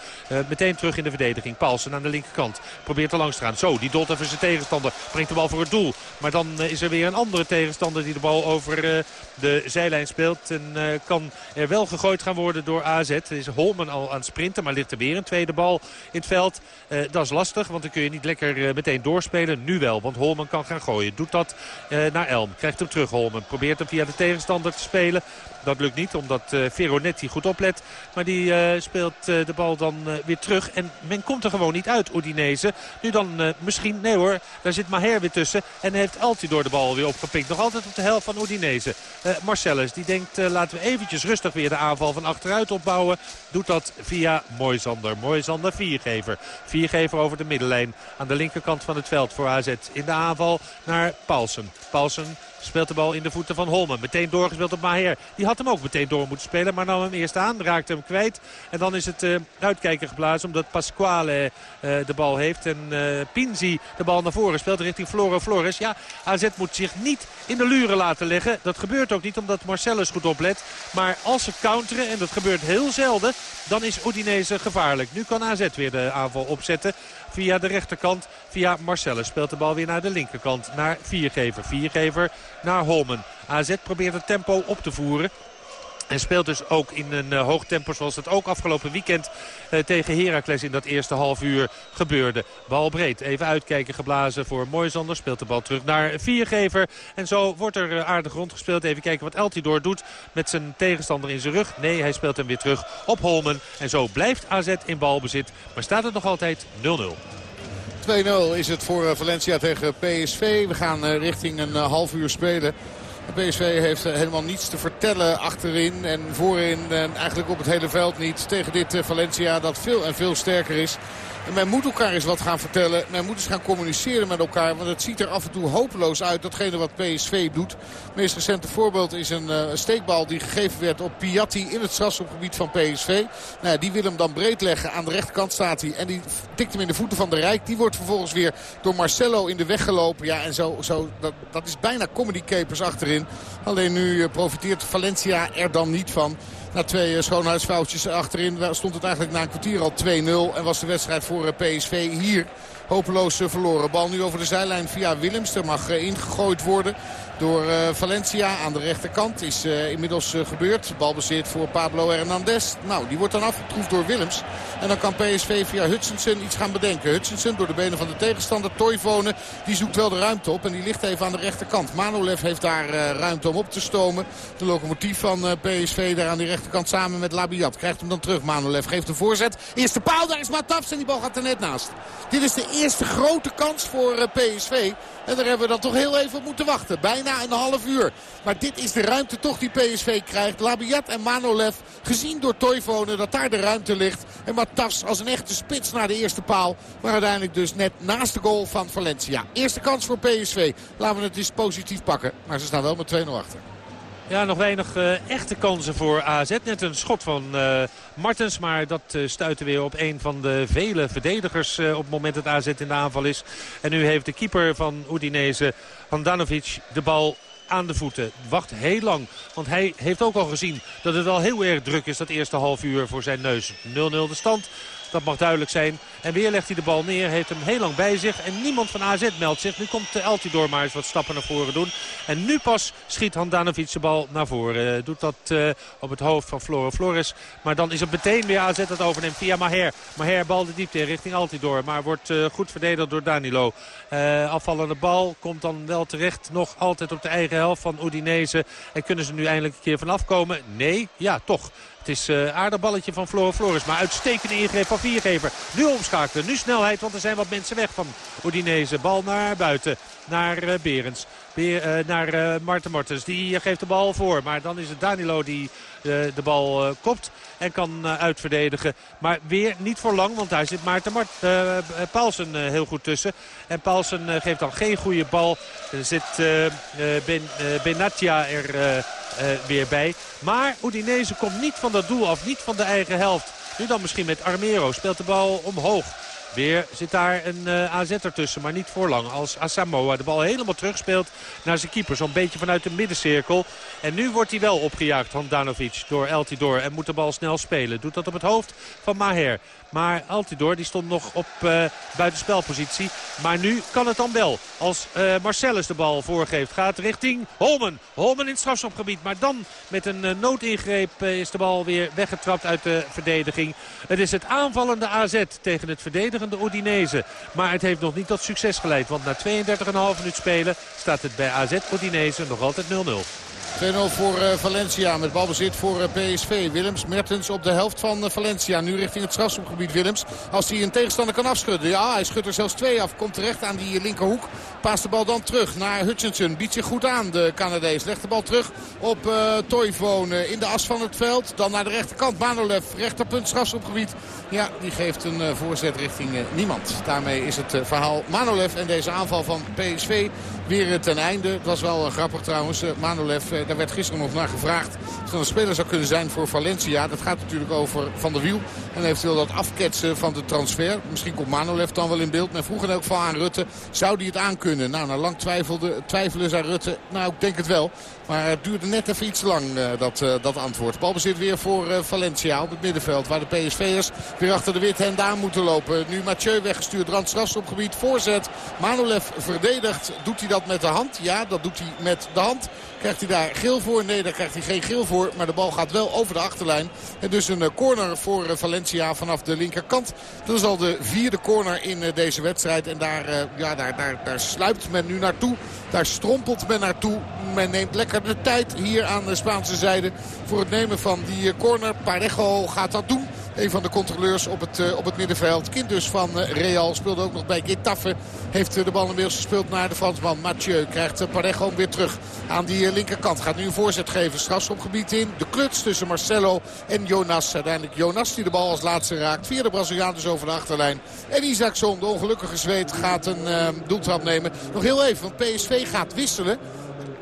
meteen terug in de verdediging. Paulsen aan de linkerkant probeert er langs te gaan. Zo, die dolt even zijn tegenstander. Brengt de bal voor het doel. Maar dan is er weer een andere tegenstander die de bal over de zijlijn speelt. En kan er wel gegooid gaan worden door AZ. Is Holman al aan het sprinten, maar ligt er weer een tweede bal in het veld. dat is lastig, want dan kun je niet lekker meteen doorspelen. Nu wel, want Holman kan gaan gooien. Doet uh, naar Elm. Krijgt hem terug Holmen. Probeert hem via de tegenstander te spelen. Dat lukt niet omdat uh, Veronetti goed oplet. Maar die uh, speelt uh, de bal dan weer terug. En men komt er gewoon niet uit, Udinese. Nu dan misschien, nee hoor, daar zit Maher weer tussen. En heeft Altidor de bal weer opgepikt. Nog altijd op de helft van Udinese. Marcellus die denkt laten we eventjes rustig weer de aanval van achteruit opbouwen. Doet dat via Moisander. Moisander viergever. Viergever over de middenlijn aan de linkerkant van het veld voor AZ. In de aanval naar Paulsen. Paulsen Speelt de bal in de voeten van Holmen. Meteen doorgespeeld op Maher. Die had hem ook meteen door moeten spelen. Maar nam hem eerst aan. Raakte hem kwijt. En dan is het uh, uitkijken geblazen. Omdat Pasquale uh, de bal heeft. En uh, Pinzi de bal naar voren speelt richting Floro Flores. Ja, AZ moet zich niet in de luren laten leggen. Dat gebeurt ook niet omdat Marcellus goed oplet. Maar als ze counteren, en dat gebeurt heel zelden, dan is Udinese gevaarlijk. Nu kan AZ weer de aanval opzetten via de rechterkant. Via Marcellus speelt de bal weer naar de linkerkant. Naar Viergever. Viergever naar Holmen. AZ probeert het tempo op te voeren. En speelt dus ook in een uh, hoog tempo zoals dat ook afgelopen weekend uh, tegen Heracles in dat eerste half uur gebeurde. Bal breed, even uitkijken geblazen voor Moisander. Speelt de bal terug naar Viergever. En zo wordt er uh, aardig rondgespeeld. Even kijken wat Eltidoor doet met zijn tegenstander in zijn rug. Nee, hij speelt hem weer terug op Holmen. En zo blijft AZ in balbezit. Maar staat het nog altijd 0-0. 2-0 is het voor Valencia tegen PSV. We gaan richting een half uur spelen. PSV heeft eh, helemaal niets te vertellen achterin en voorin. En eigenlijk op het hele veld niet tegen dit eh, Valencia dat veel en veel sterker is. En men moet elkaar eens wat gaan vertellen. Men moet eens gaan communiceren met elkaar. Want het ziet er af en toe hopeloos uit. Datgene wat PSV doet. Het meest recente voorbeeld is een uh, steekbal die gegeven werd op Piatti in het strafschopgebied van PSV. Nou, die wil hem dan breed leggen. Aan de rechterkant staat hij. En die tikt hem in de voeten van de Rijk. Die wordt vervolgens weer door Marcelo in de weg gelopen. Ja, en zo, zo, dat, dat is bijna comedy capers achterin. Alleen nu uh, profiteert Valencia er dan niet van. Na twee schoonheidsfoutjes achterin stond het eigenlijk na een kwartier al 2-0. En was de wedstrijd voor PSV hier hopeloos verloren. Bal nu over de zijlijn via Willems. Er mag ingegooid worden door uh, Valencia aan de rechterkant. Is inmiddels gebeurd. Balbezit voor Pablo Hernandez. Nou, die wordt dan afgetroefd door Willems. En dan kan PSV via Hutchinson iets gaan bedenken. Hutchinson door de benen van de tegenstander. Toivonen, die zoekt wel de ruimte op. En die ligt even aan de rechterkant. Manolev heeft daar ruimte om op te stomen. De locomotief van PSV daar aan die rechterkant samen met Labiat. Krijgt hem dan terug. Manolev geeft een voorzet. Eerste paal, daar is Matafs en die bal gaat er net naast. Dit is de eerste grote kans voor PSV. En daar hebben we dan toch heel even moeten wachten. Bijna een half uur. Maar dit is de ruimte toch die PSV krijgt. Labiat en Manolev gezien door Toivonen dat daar de ruimte ligt. En Matas als een echte spits naar de eerste paal. Maar uiteindelijk dus net naast de goal van Valencia. Eerste kans voor PSV. Laten we het eens positief pakken. Maar ze staan wel met 2-0 achter. Ja, nog weinig uh, echte kansen voor AZ. Net een schot van uh, Martens, maar dat uh, stuitte weer op een van de vele verdedigers op het moment dat AZ in de aanval is. En nu heeft de keeper van Udinese, Handanovic, de bal aan de voeten. Wacht heel lang, want hij heeft ook al gezien dat het al heel erg druk is dat eerste half uur voor zijn neus. 0-0 de stand. Dat mag duidelijk zijn. En weer legt hij de bal neer. Heeft hem heel lang bij zich. En niemand van AZ meldt zich. Nu komt Eltidoor maar eens wat stappen naar voren doen. En nu pas schiet Handanovic de bal naar voren. Doet dat uh, op het hoofd van Floro Flores. Maar dan is het meteen weer AZ dat overneemt via Maher. Maher bal de diepte in richting Altidor. Maar wordt uh, goed verdedigd door Danilo. Afvallende bal komt dan wel terecht. Nog altijd op de eigen helft van Udinese. En kunnen ze nu eindelijk een keer vanaf komen? Nee, ja toch. Het is uh, aardig balletje van Floro Flores. Maar uitstekende ingreep van Viergever. Nu omschakelen. Nu snelheid. Want er zijn wat mensen weg van Udinese. Bal naar buiten. Naar uh, Berends. Beer, uh, naar Marten Martens. Die geeft de bal voor. Maar dan is het Danilo die de bal kopt. En kan uitverdedigen. Maar weer niet voor lang. Want daar zit Maarten Mart, Paulsen heel goed tussen. En Paulsen geeft dan geen goede bal. Er zit ben, Benatia er weer bij. Maar Udinese komt niet van dat doel af, niet van de eigen helft. Nu dan misschien met Armero, speelt de bal omhoog. Weer zit daar een uh, AZ ertussen, maar niet voor lang. Als Asamoah de bal helemaal terugspeelt naar zijn keeper. Zo'n beetje vanuit de middencirkel. En nu wordt hij wel opgejaagd, Handanovic, door Eltidoor. En moet de bal snel spelen. Doet dat op het hoofd van Maher. Maar Altidor die stond nog op uh, buitenspelpositie. Maar nu kan het dan wel. Als uh, Marcellus de bal voorgeeft. Gaat richting Holmen. Holmen in het strafschopgebied. Maar dan met een uh, noodingreep is de bal weer weggetrapt uit de verdediging. Het is het aanvallende AZ tegen het verdedigende Udinese. Maar het heeft nog niet tot succes geleid. Want na 32,5 minuut spelen staat het bij AZ Udinese nog altijd 0-0. 2-0 voor uh, Valencia met balbezit voor uh, PSV. Willems, Mertens op de helft van uh, Valencia. Nu richting het strafschopgebied Willems. Als hij een tegenstander kan afschudden. Ja, hij schudt er zelfs twee af. Komt terecht aan die linkerhoek. Paast de bal dan terug naar Hutchinson. Biedt zich goed aan, de Canadees. Legt de bal terug op uh, in de as van het veld. Dan naar de rechterkant. Manolev, rechterpunt strafschopgebied. Ja, die geeft een voorzet richting niemand. Daarmee is het verhaal Manolev en deze aanval van PSV weer ten einde. Het was wel grappig trouwens. Manolev, daar werd gisteren nog naar gevraagd. Of dat een speler zou kunnen zijn voor Valencia. Dat gaat natuurlijk over Van der Wiel. En eventueel dat afketsen van de transfer. Misschien komt Manolev dan wel in beeld. Men vroeg in elk geval aan Rutte. Zou die het aankunnen? Nou, na lang twijfelde, twijfelen zei Rutte. Nou, ik denk het wel. Maar het duurde net even iets lang, uh, dat, uh, dat antwoord. Balbezit weer voor uh, Valencia op het middenveld. Waar de PSV'ers weer achter de witte hend aan moeten lopen. Nu Mathieu weggestuurd. Randstras op gebied. Voorzet. Manolev verdedigt. Doet hij dat met de hand? Ja, dat doet hij met de hand. Krijgt hij daar geel voor? Nee, daar krijgt hij geen geel voor. Maar de bal gaat wel over de achterlijn. En dus een corner voor Valencia vanaf de linkerkant. Dat is al de vierde corner in deze wedstrijd. En daar, ja, daar, daar, daar sluipt men nu naartoe. Daar strompelt men naartoe. Men neemt lekker de tijd hier aan de Spaanse zijde voor het nemen van die corner. Parejo gaat dat doen. Een van de controleurs op het, op het middenveld. Kind dus van Real. Speelde ook nog bij Getafe. Heeft de bal inmiddels gespeeld naar de Fransman. Mathieu krijgt Parejo weer terug aan die linkerkant. Gaat nu een voorzet geven. Strafschopgebied in. De kluts tussen Marcelo en Jonas. Uiteindelijk Jonas die de bal als laatste raakt. Via de Braziliaan dus over de achterlijn. En Isaacson, de ongelukkige zweet, gaat een uh, doeltrap nemen. Nog heel even, want PSV gaat wisselen.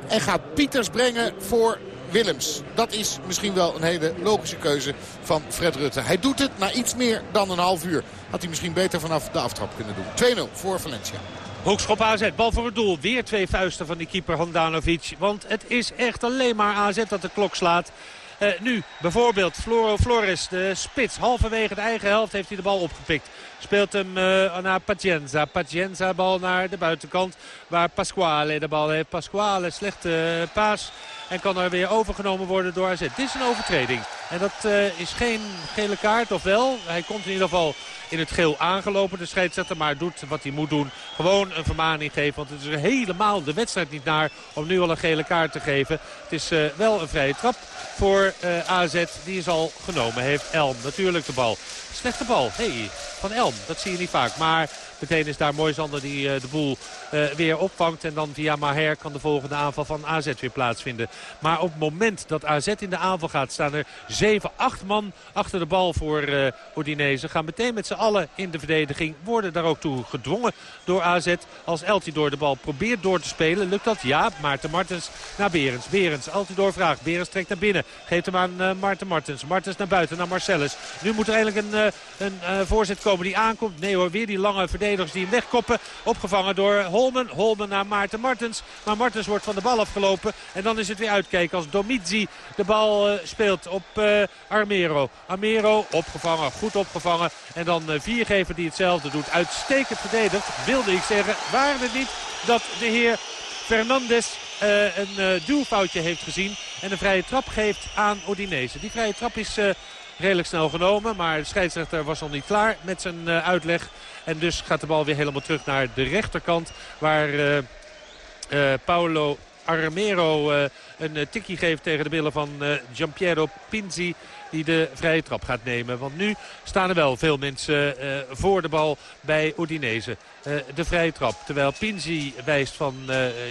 En gaat Pieters brengen voor Willems. Dat is misschien wel een hele logische keuze van Fred Rutte. Hij doet het na iets meer dan een half uur. Had hij misschien beter vanaf de aftrap kunnen doen. 2-0 voor Valencia. Hoekschop AZ, bal voor het doel. Weer twee vuisten van die keeper Handanovic. Want het is echt alleen maar AZ dat de klok slaat. Uh, nu bijvoorbeeld Floro Flores, de spits. Halverwege de eigen helft heeft hij de bal opgepikt. Speelt hem uh, naar Pacienza. Pacienza bal naar de buitenkant waar Pasquale de bal heeft. Pasquale slechte uh, paas. En kan er weer overgenomen worden door AZ. Dit is een overtreding. En dat uh, is geen gele kaart, of wel? Hij komt in ieder geval in het geel aangelopen, de scheidsrechter. Maar doet wat hij moet doen. Gewoon een vermaning geven. Want het is er helemaal de wedstrijd niet naar om nu al een gele kaart te geven. Het is uh, wel een vrije trap voor uh, AZ. Die is al genomen. Heeft Elm natuurlijk de bal. Slechte bal. Hey, van Elm. Dat zie je niet vaak. Maar meteen is daar Moisander die uh, de boel uh, weer opvangt. En dan via Maher kan de volgende aanval van AZ weer plaatsvinden. Maar op het moment dat AZ in de aanval gaat staan er 7, 8 man achter de bal voor uh, Udinese. Gaan meteen met z'n allen in de verdediging. Worden daar ook toe gedwongen door AZ. Als Eltidoor de bal probeert door te spelen. Lukt dat? Ja. Maarten Martens naar Berens. Berens. Eltidoor vraagt. Berens trekt naar binnen. Geeft hem aan Maarten Martens. Martens naar buiten naar Marcellus. Nu moet er eigenlijk een, een voorzet komen die aankomt. Nee hoor, weer die lange die hem wegkoppen. Opgevangen door Holmen. Holmen naar Maarten Martens. Maar Martens wordt van de bal afgelopen. En dan is het weer uitkijken als Domizzi de bal uh, speelt op uh, Armero. Armero opgevangen, goed opgevangen. En dan uh, Viergever die hetzelfde doet. Uitstekend verdedigd, wilde ik zeggen. Waren het niet dat de heer Fernandes een duwfoutje heeft gezien. En een vrije trap geeft aan Udinese. Die vrije trap is redelijk snel genomen. Maar de scheidsrechter was nog niet klaar met zijn uitleg. En dus gaat de bal weer helemaal terug naar de rechterkant. Waar Paulo Armero een tikkie geeft tegen de billen van Giampiero Pinzi die de vrije trap gaat nemen. Want nu staan er wel veel mensen voor de bal bij Udinese. De vrije trap. Terwijl Pinzi wijst van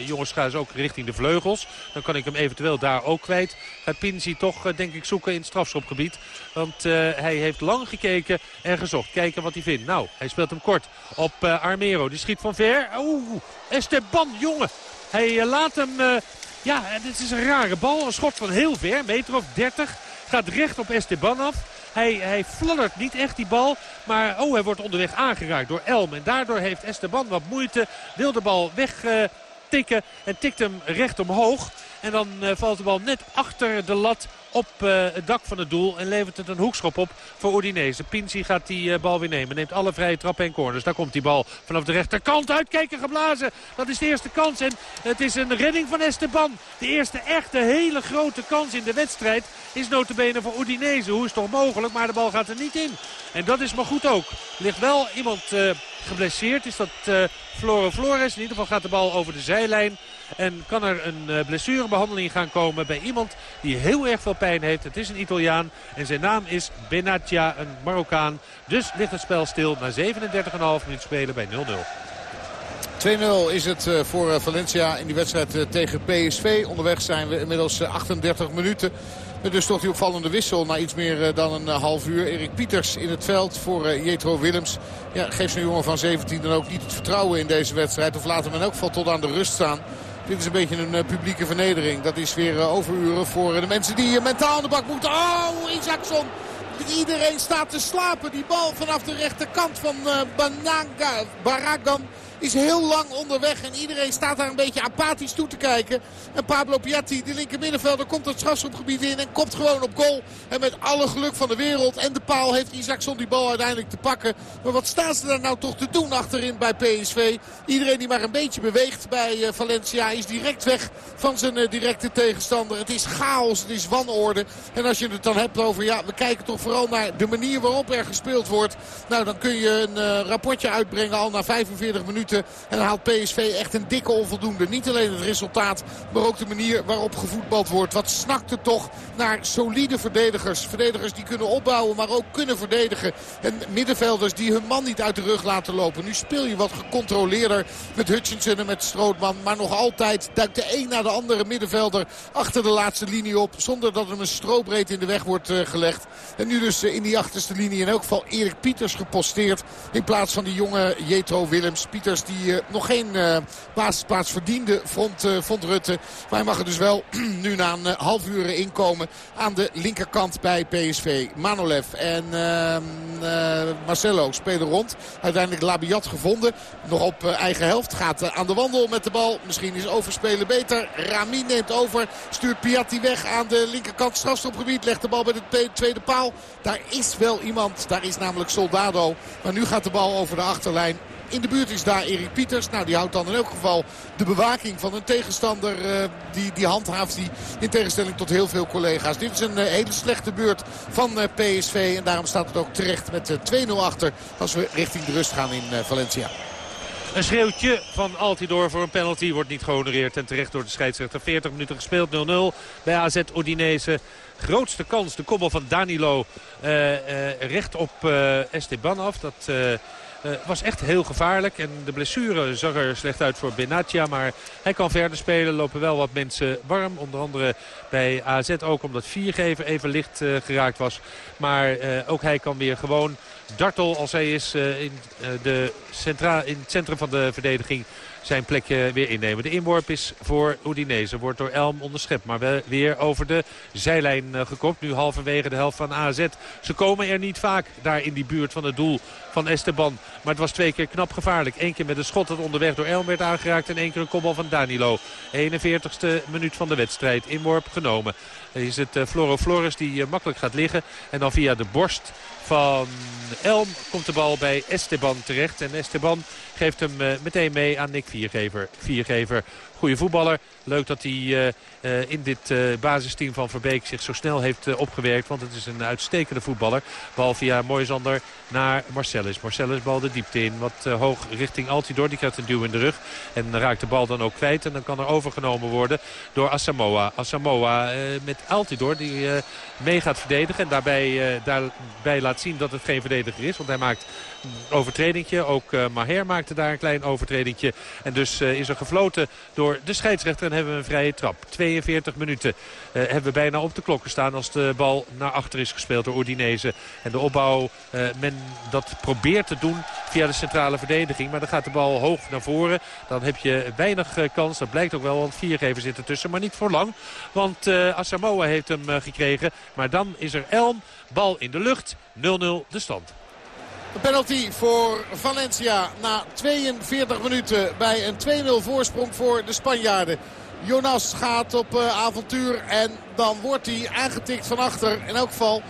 jongens ga ook richting de vleugels. Dan kan ik hem eventueel daar ook kwijt. Gaat Pinzi toch denk ik zoeken in het strafschopgebied. Want hij heeft lang gekeken en gezocht. Kijken wat hij vindt. Nou, hij speelt hem kort op Armero. Die schiet van ver. Oeh, Esteban, jongen. Hij laat hem... ja, dit is een rare bal. Een schot van heel ver, meter of 30. Gaat recht op Esteban af. Hij, hij fladdert niet echt die bal. Maar oh, hij wordt onderweg aangeraakt door Elm. En daardoor heeft Esteban wat moeite. Wil de bal wegtikken uh, en tikt hem recht omhoog. En dan valt de bal net achter de lat op uh, het dak van het doel. En levert het een hoekschop op voor Udinese. Pinci gaat die uh, bal weer nemen. Neemt alle vrije trappen en corners. Daar komt die bal vanaf de rechterkant. Uitkijken geblazen. Dat is de eerste kans. En het is een redding van Esteban. De eerste echte hele grote kans in de wedstrijd is notabene voor Udinese. Hoe is het toch mogelijk? Maar de bal gaat er niet in. En dat is maar goed ook. Ligt wel iemand uh, geblesseerd. Is dat Floro Flores. In ieder geval gaat de bal over de zijlijn. En kan er een blessurebehandeling gaan komen bij iemand die heel erg veel Het is een Italiaan en zijn naam is Benatia, een Marokkaan. Dus ligt het spel stil na 37,5 minuten spelen bij 0-0. 2-0 is het voor Valencia in die wedstrijd tegen PSV. Onderweg zijn we inmiddels 38 minuten. Met dus toch die opvallende wissel na iets meer dan een half uur. Erik Pieters in het veld voor Jetro Willems. Ja, geeft zo'n jongen van 17 dan ook niet het vertrouwen in deze wedstrijd. Of laat hem in elk geval tot aan de rust staan. Dit is een beetje een uh, publieke vernedering. Dat is weer uh, overuren voor uh, de mensen die mentaal aan de bak moeten. Oh, Isaacson. Iedereen staat te slapen. Die bal vanaf de rechterkant van Bananga, Baragan is heel lang onderweg. En iedereen staat daar een beetje apathisch toe te kijken. En Pablo Piatti, de linker middenvelder, komt het strafschopgebied in. En komt gewoon op goal. En met alle geluk van de wereld en de paal heeft Isaacson die bal uiteindelijk te pakken. Maar wat staan ze daar nou toch te doen achterin bij PSV? Iedereen die maar een beetje beweegt bij uh, Valencia is direct weg van zijn uh, directe tegenstander. Het is chaos, het is wanorde. En als je het dan hebt over, ja, we kijken toch vooral naar de manier waarop er gespeeld wordt. Nou, dan kun je een uh, rapportje uitbrengen al na 45 minuten En dan haalt PSV echt een dikke onvoldoende. Niet alleen het resultaat, maar ook de manier waarop gevoetbald wordt. Wat snakt er toch naar solide verdedigers. Verdedigers die kunnen opbouwen, maar ook kunnen verdedigen. En middenvelders die hun man niet uit de rug laten lopen. Nu speel je wat gecontroleerder met Hutchinson en met Strootman. Maar nog altijd duikt de een naar de andere middenvelder achter de laatste linie op. Zonder dat hem een strobreed in de weg wordt uh, gelegd. En nu dus uh, in die achterste linie in elk geval Erik Pieters geposteerd. In plaats van die jonge Jetro Willems. Pieters die uh, nog geen basisplaats verdiende vond, vond Rutte. Maar hij mag er dus wel nu na een half uur inkomen aan de linkerkant bij PSV. Manolev en Marcelo spelen rond. Uiteindelijk Labiat gevonden. Nog op eigen helft. Gaat aan de wandel met de bal. Misschien is overspelen beter. Rami neemt over. Stuurt Piatti weg aan de linkerkant strafstopgebied. Legt de bal bij de tweede paal. Daar is wel iemand. Daar is namelijk Soldado. Maar nu gaat de bal over de achterlijn. In de buurt is daar Erik Pieters. Nou, die houdt dan in elk geval de bewaking van een tegenstander. Uh, die, die handhaaft die in tegenstelling tot heel veel collega's. Dit is een uh, hele slechte beurt van uh, PSV. En daarom staat het ook terecht met 2-0 achter als we richting de rust gaan in Valencia. Een schreeuwtje van Altidor voor een penalty wordt niet gehonoreerd. En terecht door de scheidsrechter. 40 minuten gespeeld 0-0 bij AZ Udinese. Grootste kans, de kobbel van Danilo recht op uh, Esteban af. Dat was echt heel gevaarlijk. En de blessure zag er slecht uit voor Benatia. Maar hij kan verder spelen. Lopen wel wat mensen warm. Onder andere bij AZ ook omdat Viergever even licht geraakt was. Maar ook hij kan weer gewoon Dartel als hij is in, de centra in het centrum van de verdediging zijn plekje weer innemen. De inworp is voor Udinese. Wordt door Elm onderschept. Maar weer over de zijlijn eh, gekopt. Nu halverwege de helft van AZ. Ze komen er niet vaak daar in die buurt van het doel van Esteban. Maar het was twee keer knap gevaarlijk. Eén keer met een schot dat onderweg door Elm werd aangeraakt. En één keer een kopbal van Danilo. 41ste minuut van de wedstrijd. Inworp genomen. Is het eh, Floro Flores die eh, makkelijk gaat liggen. En dan via de borst van Elm komt de bal bij Esteban terecht. En Esteban geeft hem uh, meteen mee aan Nick Viergever. Viergever, goede voetballer. Leuk dat hij uh, uh, in dit basisteam van Verbeek zich zo snel heeft opgewerkt. Want het is een uitstekende voetballer. Bal via Moisander naar Marcellus. Marcellus bal de diepte in. Wat hoog richting Altidor. Die krijgt een duw in de rug. En raakt de bal dan ook kwijt. En dan kan er overgenomen worden door Asamoah. Asamoah met Altidor die mee gaat verdedigen. En daarbij, daarbij laat zien dat het geen verdediger is. Want hij maakt een overtredingje. Ook Maher maakt daar een klein overtredingje. En dus is er gefloten door de scheidsrechter en hebben we een vrije trap. 42 minuten uh, hebben we bijna op de klokken staan als de bal naar achter is gespeeld door Udinese. En de opbouw, uh, men dat probeert te doen via de centrale verdediging. Maar dan gaat de bal hoog naar voren. Dan heb je weinig kans. Dat blijkt ook wel, want viergever zit ertussen. Maar niet voor lang, want Asamoah heeft hem gekregen. Maar dan is er Elm, bal in de lucht, 0-0 de stand. Een penalty voor Valencia na 42 minuten bij een 2-0 voorsprong voor de Spanjaarden. Jonas gaat op uh, avontuur en dan wordt hij aangetikt van achter. In elk geval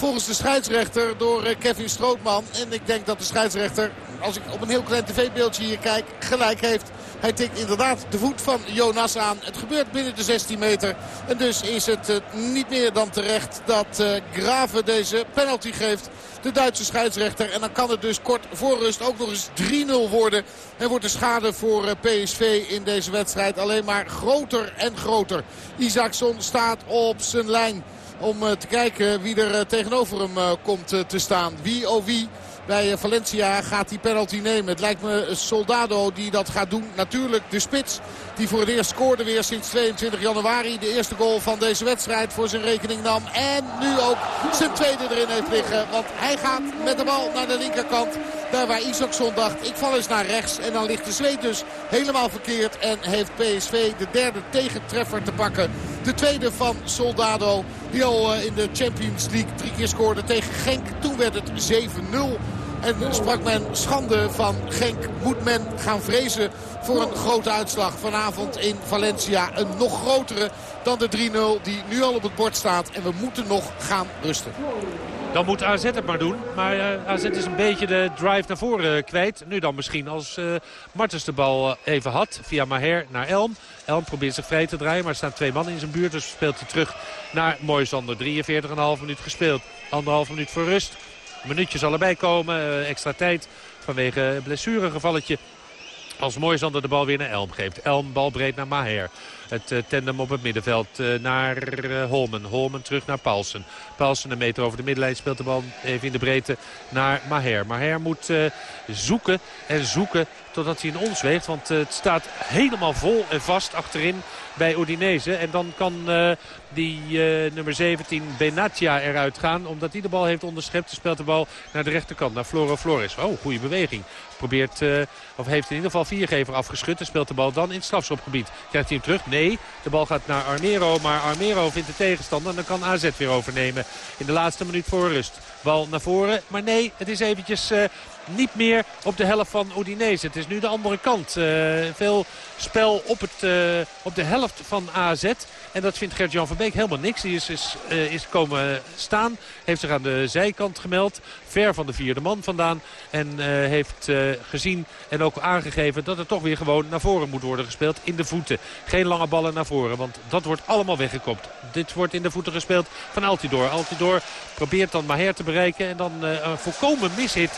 volgens de scheidsrechter door uh, Kevin Strootman. En ik denk dat de scheidsrechter, als ik op een heel klein tv-beeldje hier kijk, gelijk heeft. Hij tikt inderdaad de voet van Jonas aan. Het gebeurt binnen de 16 meter. En dus is het uh, niet meer dan terecht dat Grave deze penalty geeft de Duitse scheidsrechter. En dan kan het dus kort voor rust ook nog eens 3-0 worden. En wordt de schade voor eh, PSV in deze wedstrijd alleen maar groter en groter. Isaacson staat op zijn lijn om eh, te kijken wie er eh, tegenover hem komt te staan. Wie oh wie bij Valencia gaat die penalty nemen. Het lijkt me Soldado die dat gaat doen. Natuurlijk de spits die voor het eerst scoorde weer sinds 22 januari. De eerste goal van deze wedstrijd voor zijn rekening nam. En nu ook zijn tweede erin heeft liggen. Want hij gaat met de bal naar de linkerkant. Daar waar Isaacson dacht, ik val eens naar rechts. En dan ligt de zweet dus helemaal verkeerd. En heeft PSV de derde tegentreffer te pakken. De tweede van Soldado. Die al eh, in de Champions League drie keer scoorde tegen Genk. Toen werd het 7-0. En sprak men schande van Genk. Moet men gaan vrezen voor een grote uitslag vanavond in Valencia. Een nog grotere dan de 3-0 die nu al op het bord staat. En we moeten nog gaan rusten. Dan moet AZ het maar doen. Maar uh, AZ is een beetje de drive naar voren uh, kwijt. Nu dan misschien als uh, Martens de bal even had. Via Maher naar Elm. Elm probeert zich vrij te draaien. Maar er staan twee mannen in zijn buurt. Dus speelt hij terug naar Moisander. 43,5 minuut gespeeld. Anderhalf minuut voor rust. Minuutjes allebei komen. extra tijd vanwege blessuregevalletje Als Moisander de bal weer naar Elm geeft. Elm bal breed naar Maher. Het uh, tandem op het middenveld uh, naar uh, Holmen. Holmen terug naar Paulsen. Paulsen een meter over de middenlijn speelt de bal even in de breedte naar Maher. Maher moet zoeken en zoeken totdat hij in ons weegt. Want het staat helemaal vol en vast achterin bij Udinese. En dan kan die nummer 17 Benatia eruit gaan. Omdat hij de bal heeft onderschept. Speelt de bal naar de rechterkant. Naar Floro Flores. Oh, goede beweging. Probeert, of heeft in ieder geval viergever afgeschud. En speelt de bal dan in het strafschopgebied. Krijgt hij hem terug? Nee. De bal gaat naar Armero. Maar Armero vindt de tegenstander. En dan kan AZ weer overnemen. In de laatste minuut voor rust. Bal naar voren. Maar nee, het is eventjes niet meer op de helft van Udinese. Het is nu de andere kant. Uh, veel spel op, het, uh, op de helft van AZ. En dat vindt Gert-Jan van Beek helemaal niks. Die is, is, uh, is komen staan. Heeft zich aan de zijkant gemeld. Ver van de vierde man vandaan. En heeft gezien en ook aangegeven dat het toch weer gewoon naar voren moet worden gespeeld. In de voeten. Geen lange ballen naar voren. Want dat wordt allemaal weggekopt. Dit wordt in de voeten gespeeld van Altidor. Altidor probeert dan Maher te bereiken. En dan een volkomen mishit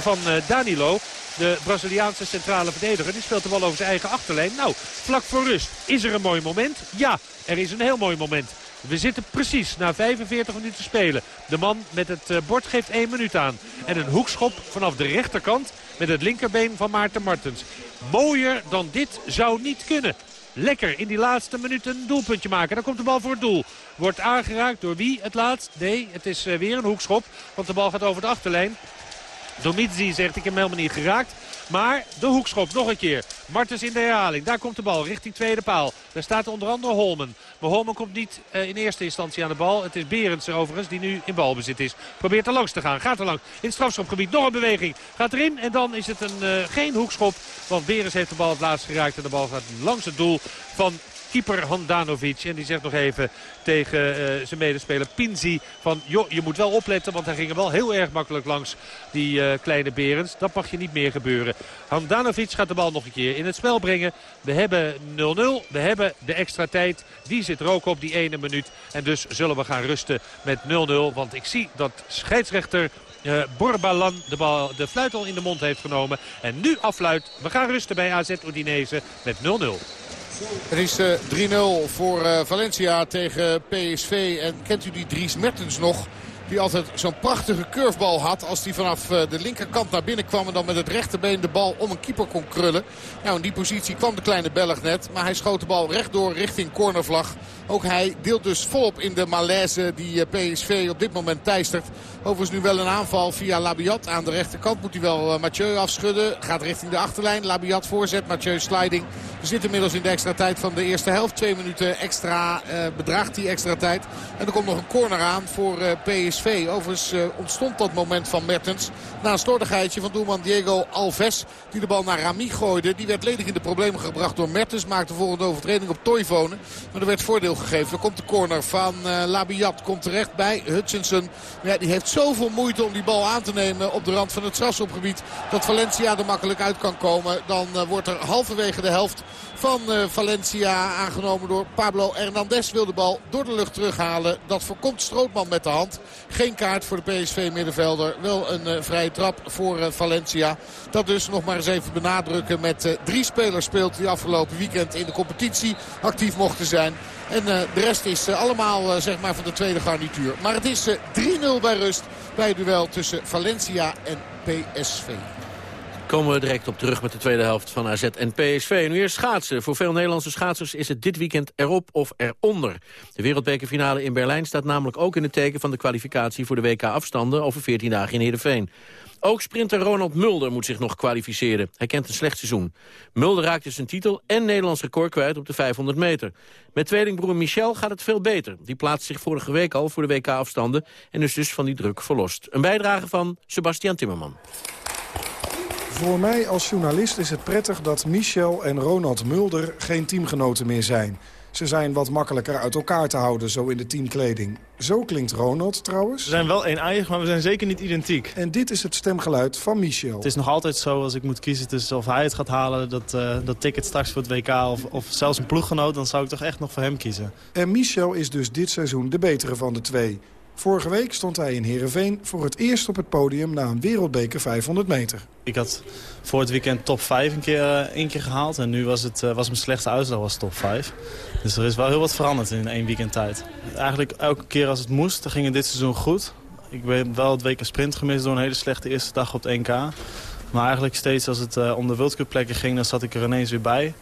van Danilo. De Braziliaanse centrale verdediger. Die speelt de bal over zijn eigen achterlijn. Nou, vlak voor rust. Is er een mooi moment? Ja, er is een heel mooi moment. We zitten precies na 45 minuten spelen. De man met het bord geeft 1 minuut aan. En een hoekschop vanaf de rechterkant met het linkerbeen van Maarten Martens. Mooier dan dit zou niet kunnen. Lekker in die laatste minuut een doelpuntje maken. Dan komt de bal voor het doel. Wordt aangeraakt door wie het laatst? Nee, het is weer een hoekschop. Want de bal gaat over de achterlijn. Domizzi zegt ik heb hem helemaal niet geraakt. Maar de hoekschop nog een keer. Martens in de herhaling. Daar komt de bal richting tweede paal. Daar staat onder andere Holmen. Maar Holmen komt niet uh, in eerste instantie aan de bal. Het is Berends overigens die nu in balbezit is. Probeert er langs te gaan. Gaat er langs. In het strafschopgebied nog een beweging. Gaat erin en dan is het een, uh, geen hoekschop. Want Berends heeft de bal het laatst geraakt. En de bal gaat langs het doel van keeper Handanovic. En die zegt nog even tegen uh, zijn medespeler Pinzi van... joh, je moet wel opletten, want hij ging er wel heel erg makkelijk langs die uh, kleine Berends. Dat mag je niet meer gebeuren. Handanovic gaat de bal nog een keer in het spel brengen. We hebben 0-0, we hebben de extra tijd. Die zit er ook op, die ene minuut. En dus zullen we gaan rusten met 0-0. Want ik zie dat scheidsrechter uh, Borbalan de, bal, de fluit al in de mond heeft genomen. En nu affluit. We gaan rusten bij AZ Udinese met 0-0. Het is uh, 3-0 voor uh, Valencia tegen PSV. En kent u die Dries Mertens nog? Die altijd zo'n prachtige curvebal had. Als die vanaf uh, de linkerkant naar binnen kwam. En dan met het rechterbeen de bal om een keeper kon krullen. Nou, in die positie kwam de kleine Belg net. Maar hij schoot de bal rechtdoor richting cornervlag. Ook hij deelt dus volop in de malaise die PSV op dit moment teistert. Overigens nu wel een aanval via Labiat. Aan de rechterkant moet hij wel Mathieu afschudden. Gaat richting de achterlijn. Labiat voorzet. Mathieu sliding. We zitten inmiddels in de extra tijd van de eerste helft. Twee minuten extra uh, bedraagt die extra tijd. En er komt nog een corner aan voor PSV. Overigens uh, ontstond dat moment van Mertens. Na een slordigheidje van doelman Diego Alves. Die de bal naar Rami gooide. Die werd ledig in de problemen gebracht door Mertens. Maakte de volgende overtreding op Toivonen. Maar er werd voordeel gegeven. Er komt de corner van Labiat. Komt terecht bij Hutchinson. Ja, die heeft zoveel moeite om die bal aan te nemen op de rand van het strafschopgebied. Dat Valencia er makkelijk uit kan komen. Dan wordt er halverwege de helft van uh, Valencia. Aangenomen door Pablo Hernandez. Wil de bal door de lucht terughalen. Dat voorkomt Strootman met de hand. Geen kaart voor de PSV-middenvelder. Wel een uh, vrije trap voor uh, Valencia. Dat dus nog maar eens even benadrukken met drie spelers speelt die afgelopen weekend in de competitie actief mochten zijn. En de rest is allemaal zeg maar van de tweede garnituur. Maar het is 3-0 bij rust bij het duel tussen Valencia en PSV komen we direct op terug met de tweede helft van AZ en PSV. Nu eerst schaatsen. Voor veel Nederlandse schaatsers is het dit weekend erop of eronder. De wereldbekerfinale in Berlijn staat namelijk ook in het teken van de kwalificatie voor de WK-afstanden over 14 dagen in Heerenveen. Ook sprinter Ronald Mulder moet zich nog kwalificeren. Hij kent een slecht seizoen. Mulder raakte zijn titel en Nederlands record kwijt op de 500 meter. Met tweelingbroer Michel gaat het veel beter. Die plaatst zich vorige week al voor de WK-afstanden... en is dus van die druk verlost. Een bijdrage van Sebastian Timmerman. Voor mij als journalist is het prettig dat Michel en Ronald Mulder geen teamgenoten meer zijn. Ze zijn wat makkelijker uit elkaar te houden, zo in de teamkleding. Zo klinkt Ronald trouwens. We zijn wel één eigen, maar we zijn zeker niet identiek. En dit is het stemgeluid van Michel. Het is nog altijd zo, als ik moet kiezen tussen of hij het gaat halen... dat, uh, dat ticket straks voor het WK of, of zelfs een ploeggenoot... dan zou ik toch echt nog voor hem kiezen. En Michel is dus dit seizoen de betere van de twee. Vorige week stond hij in Heerenveen voor het eerst op het podium... na een wereldbeker 500 meter. Ik had voor het weekend top 5 een keer, uh, één keer gehaald. En nu was, het, uh, was mijn slechtste uitslag was top 5. Dus er is wel heel wat veranderd in één weekend tijd. Eigenlijk elke keer als het moest, dan ging het dit seizoen goed. Ik ben wel het WK Sprint gemist door een hele slechte eerste dag op het NK. Maar eigenlijk steeds als het uh, om de World Cup plekken ging, dan zat ik er ineens weer bij.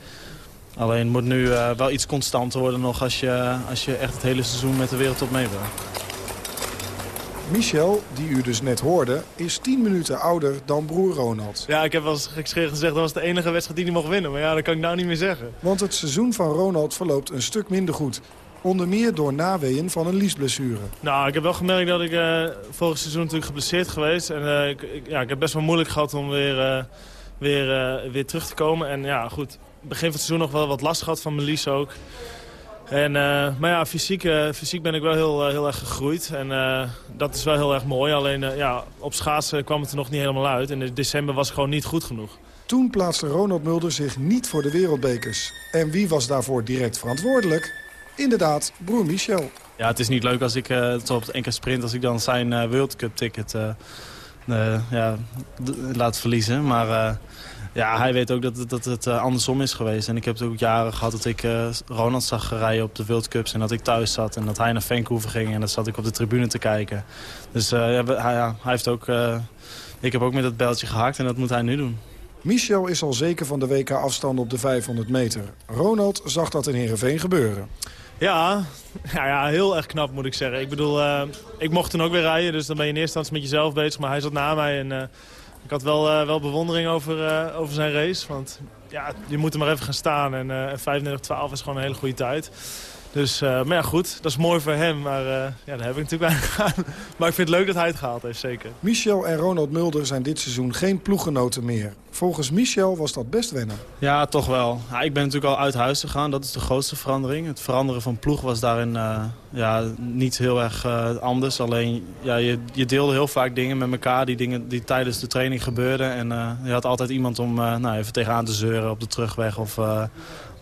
Alleen moet nu wel iets constanter worden nog als je, als je echt het hele seizoen met de wereldtop mee wil. Michel, die u dus net hoorde, is 10 minuten ouder dan broer Ronald. Ja, ik heb wel eens gezegd dat was de enige wedstrijd die hij mocht winnen. Maar ja, dat kan ik nou niet meer zeggen. Want het seizoen van Ronald verloopt een stuk minder goed. Onder meer door naweeën van een liesblessure. Nou, ik heb wel gemerkt dat ik uh, vorig seizoen natuurlijk geblesseerd geweest. En uh, ik, ik, ja, ik heb best wel moeilijk gehad om weer, uh, weer, weer terug te komen. En ja, goed, begin van het seizoen nog wel wat last gehad van mijn lies ook. En, maar ja, fysiek, fysiek ben ik wel heel, heel erg gegroeid. En dat is wel heel erg mooi. Alleen ja, op schaatsen kwam het er nog niet helemaal uit. En in december was het gewoon niet goed genoeg. Toen plaatste Ronald Mulder zich niet voor de wereldbekers. En wie was daarvoor direct verantwoordelijk? Inderdaad, broer Michel. Ja, het is niet leuk als ik uh, op het enkele sprint... als ik dan zijn uh, World Cup ticket uh, ja, laat verliezen. Maar ja, hij weet ook dat, dat het andersom is geweest. En ik heb het ook jaren gehad dat ik Ronald zag rijden op de World Cups... en dat ik thuis zat en dat hij naar Vancouver ging... en dat zat ik op de tribune te kijken. Dus ja, hij, hij, heeft ook... ik heb ook met dat beltje gehakt en dat moet hij nu doen. Michel is al zeker van de WK-afstand op de 500 meter. Ronald zag dat in Heerenveen gebeuren. Ja, ja, ja, heel erg knap moet ik zeggen. Ik bedoel, uh, ik mocht toen ook weer rijden, dus dan ben je in eerste instantie met jezelf bezig. Maar hij zat na mij en uh, had wel, uh, wel bewondering over, over zijn race. Want ja, je moet er maar even gaan staan en 35-12 is gewoon een hele goede tijd. Dus, uh, maar ja, goed, dat is mooi voor hem. Maar uh, ja, daar heb ik natuurlijk weinig aan. Maar ik vind het leuk dat hij het gehaald heeft, zeker. Michel en Ronald Mulder zijn dit seizoen geen ploeggenoten meer. Volgens Michel was dat best wennen. Ja, toch wel. Ja, ik ben natuurlijk al uit huis gegaan. Dat is de grootste verandering. Het veranderen van ploeg was daarin uh, ja, niet heel erg anders. Alleen, ja, je, je deelde heel vaak dingen met elkaar. Die dingen die tijdens de training gebeurden. En je had altijd iemand om nou, even tegenaan te zeuren op de terugweg. Of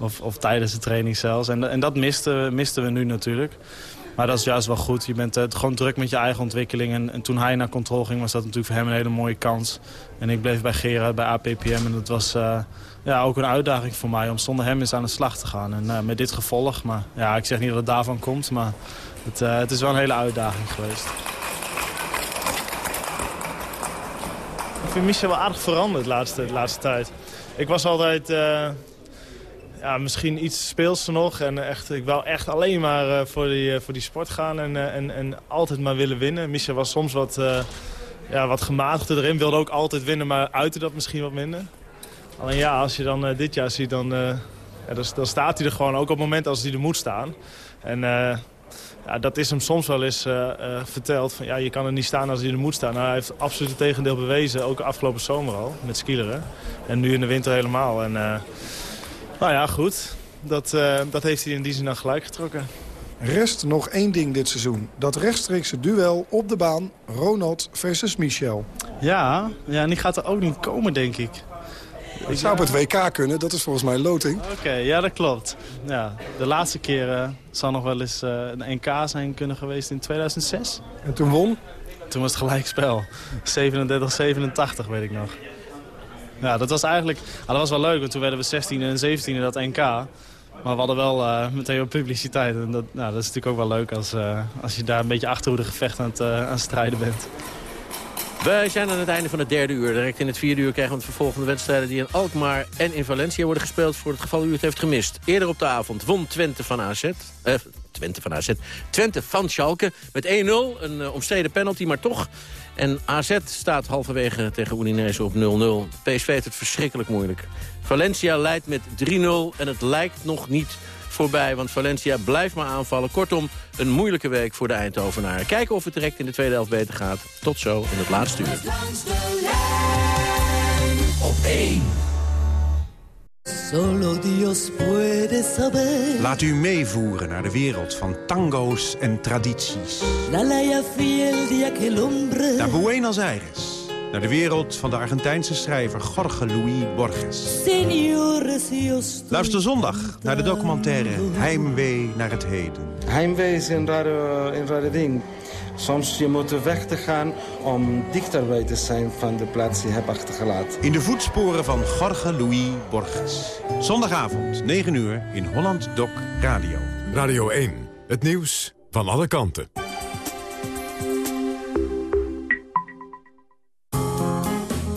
of, of tijdens de training zelfs. En, en dat misten, misten we nu natuurlijk. Maar dat is juist wel goed. Je bent gewoon druk met je eigen ontwikkeling. En, en, toen hij naar controle ging, was dat natuurlijk voor hem een hele mooie kans. En ik bleef bij Gerard, bij APPM. En dat was ja, ook een uitdaging voor mij om zonder hem eens aan de slag te gaan. En uh, met dit gevolg. Maar ja, ik zeg niet dat het daarvan komt. Maar het, het is wel een hele uitdaging geweest. Ik vind Michel wel aardig veranderd de laatste, laatste tijd. Ik was altijd ja, misschien iets speelser nog. En echt, ik wou echt alleen maar voor, die, voor die sport gaan en, en, en altijd maar willen winnen. Misha was soms wat, ja, wat gematigder erin. Wilde ook altijd winnen, maar uitte dat misschien wat minder. Alleen ja, als je dan dit jaar ziet, dan, ja, dan, dan, staat hij er gewoon. Ook op het moment als hij er moet staan. En ja, dat is hem soms wel eens verteld. Van, ja, je kan er niet staan als hij er moet staan. Nou, hij heeft absoluut het tegendeel bewezen. Ook afgelopen zomer al, met skileren. En nu in de winter helemaal. En, nou ja, goed. Dat, uh, dat heeft hij in die zin dan gelijk getrokken. Rest nog één ding dit seizoen. Dat rechtstreekse duel op de baan Ronald versus Michel. Ja, ja en die gaat er ook niet komen, denk ik. Het zou op het WK kunnen, dat is volgens mij loting. Oké, okay, ja, dat klopt. Ja, de laatste keer uh, zal nog wel eens uh, een NK zijn kunnen geweest in 2006. En toen won? Toen was het gelijkspel. 37-87 weet ik nog. Ja, dat was eigenlijk ah, dat was wel leuk, want toen werden we 16 en 17 in dat NK. Maar we hadden wel uh, meteen wat publiciteit. En dat, nou, dat is natuurlijk ook wel leuk als, als je daar een beetje achter hoe de gevecht aan het, aan strijden bent. Wij zijn aan het einde van het derde uur. Direct in het vierde uur krijgen we het vervolgende wedstrijden... die in Alkmaar en in Valencia worden gespeeld... voor het geval u het heeft gemist. Eerder op de avond won Twente van AZ. Eh, Twente van AZ. Twente van Schalke met 1-0. Een uh, omstreden penalty, maar toch. En AZ staat halverwege tegen Udinese op 0-0. PSV heeft het verschrikkelijk moeilijk. Valencia leidt met 3-0 en het lijkt nog niet voorbij, want Valencia blijft maar aanvallen. Kortom, een moeilijke week voor de Eindhovenaren. Kijken of het direct in de tweede helft beter gaat. Tot zo in het laatste uur. Op 1. Laat u meevoeren naar de wereld van tango's en tradities. Naar Buenos Aires naar de wereld van de Argentijnse schrijver Jorge Luis Borges. Luister zondag naar de documentaire Heimwee naar het heden. Heimwee is een rare, een rare ding. Soms je moet weg te gaan om dichterbij te zijn van de plaats die je hebt achtergelaten. In de voetsporen van Jorge Luis Borges. Zondagavond, 9 uur, in Holland Doc Radio. Radio 1, het nieuws van alle kanten.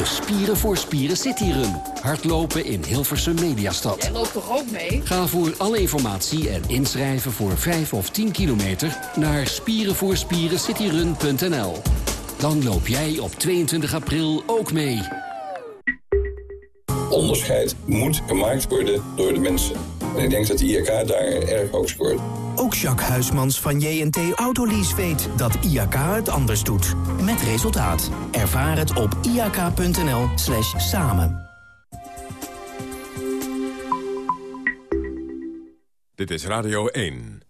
De Spieren voor Spieren City Run. Hardlopen in Hilversum Mediastad. Jij loopt toch ook mee? Ga voor alle informatie en inschrijven voor 5 of 10 kilometer... naar spierenvoorspierencityrun.nl. Dan loop jij op 22 april ook mee. Onderscheid moet gemaakt worden door de mensen. En ik denk dat de IRK daar erg hoog scoort. Ook Jacques Huismans van JNT Autolease weet dat IAK het anders doet. Met resultaat. Ervaar het op iak.nl slash samen. Dit is Radio 1.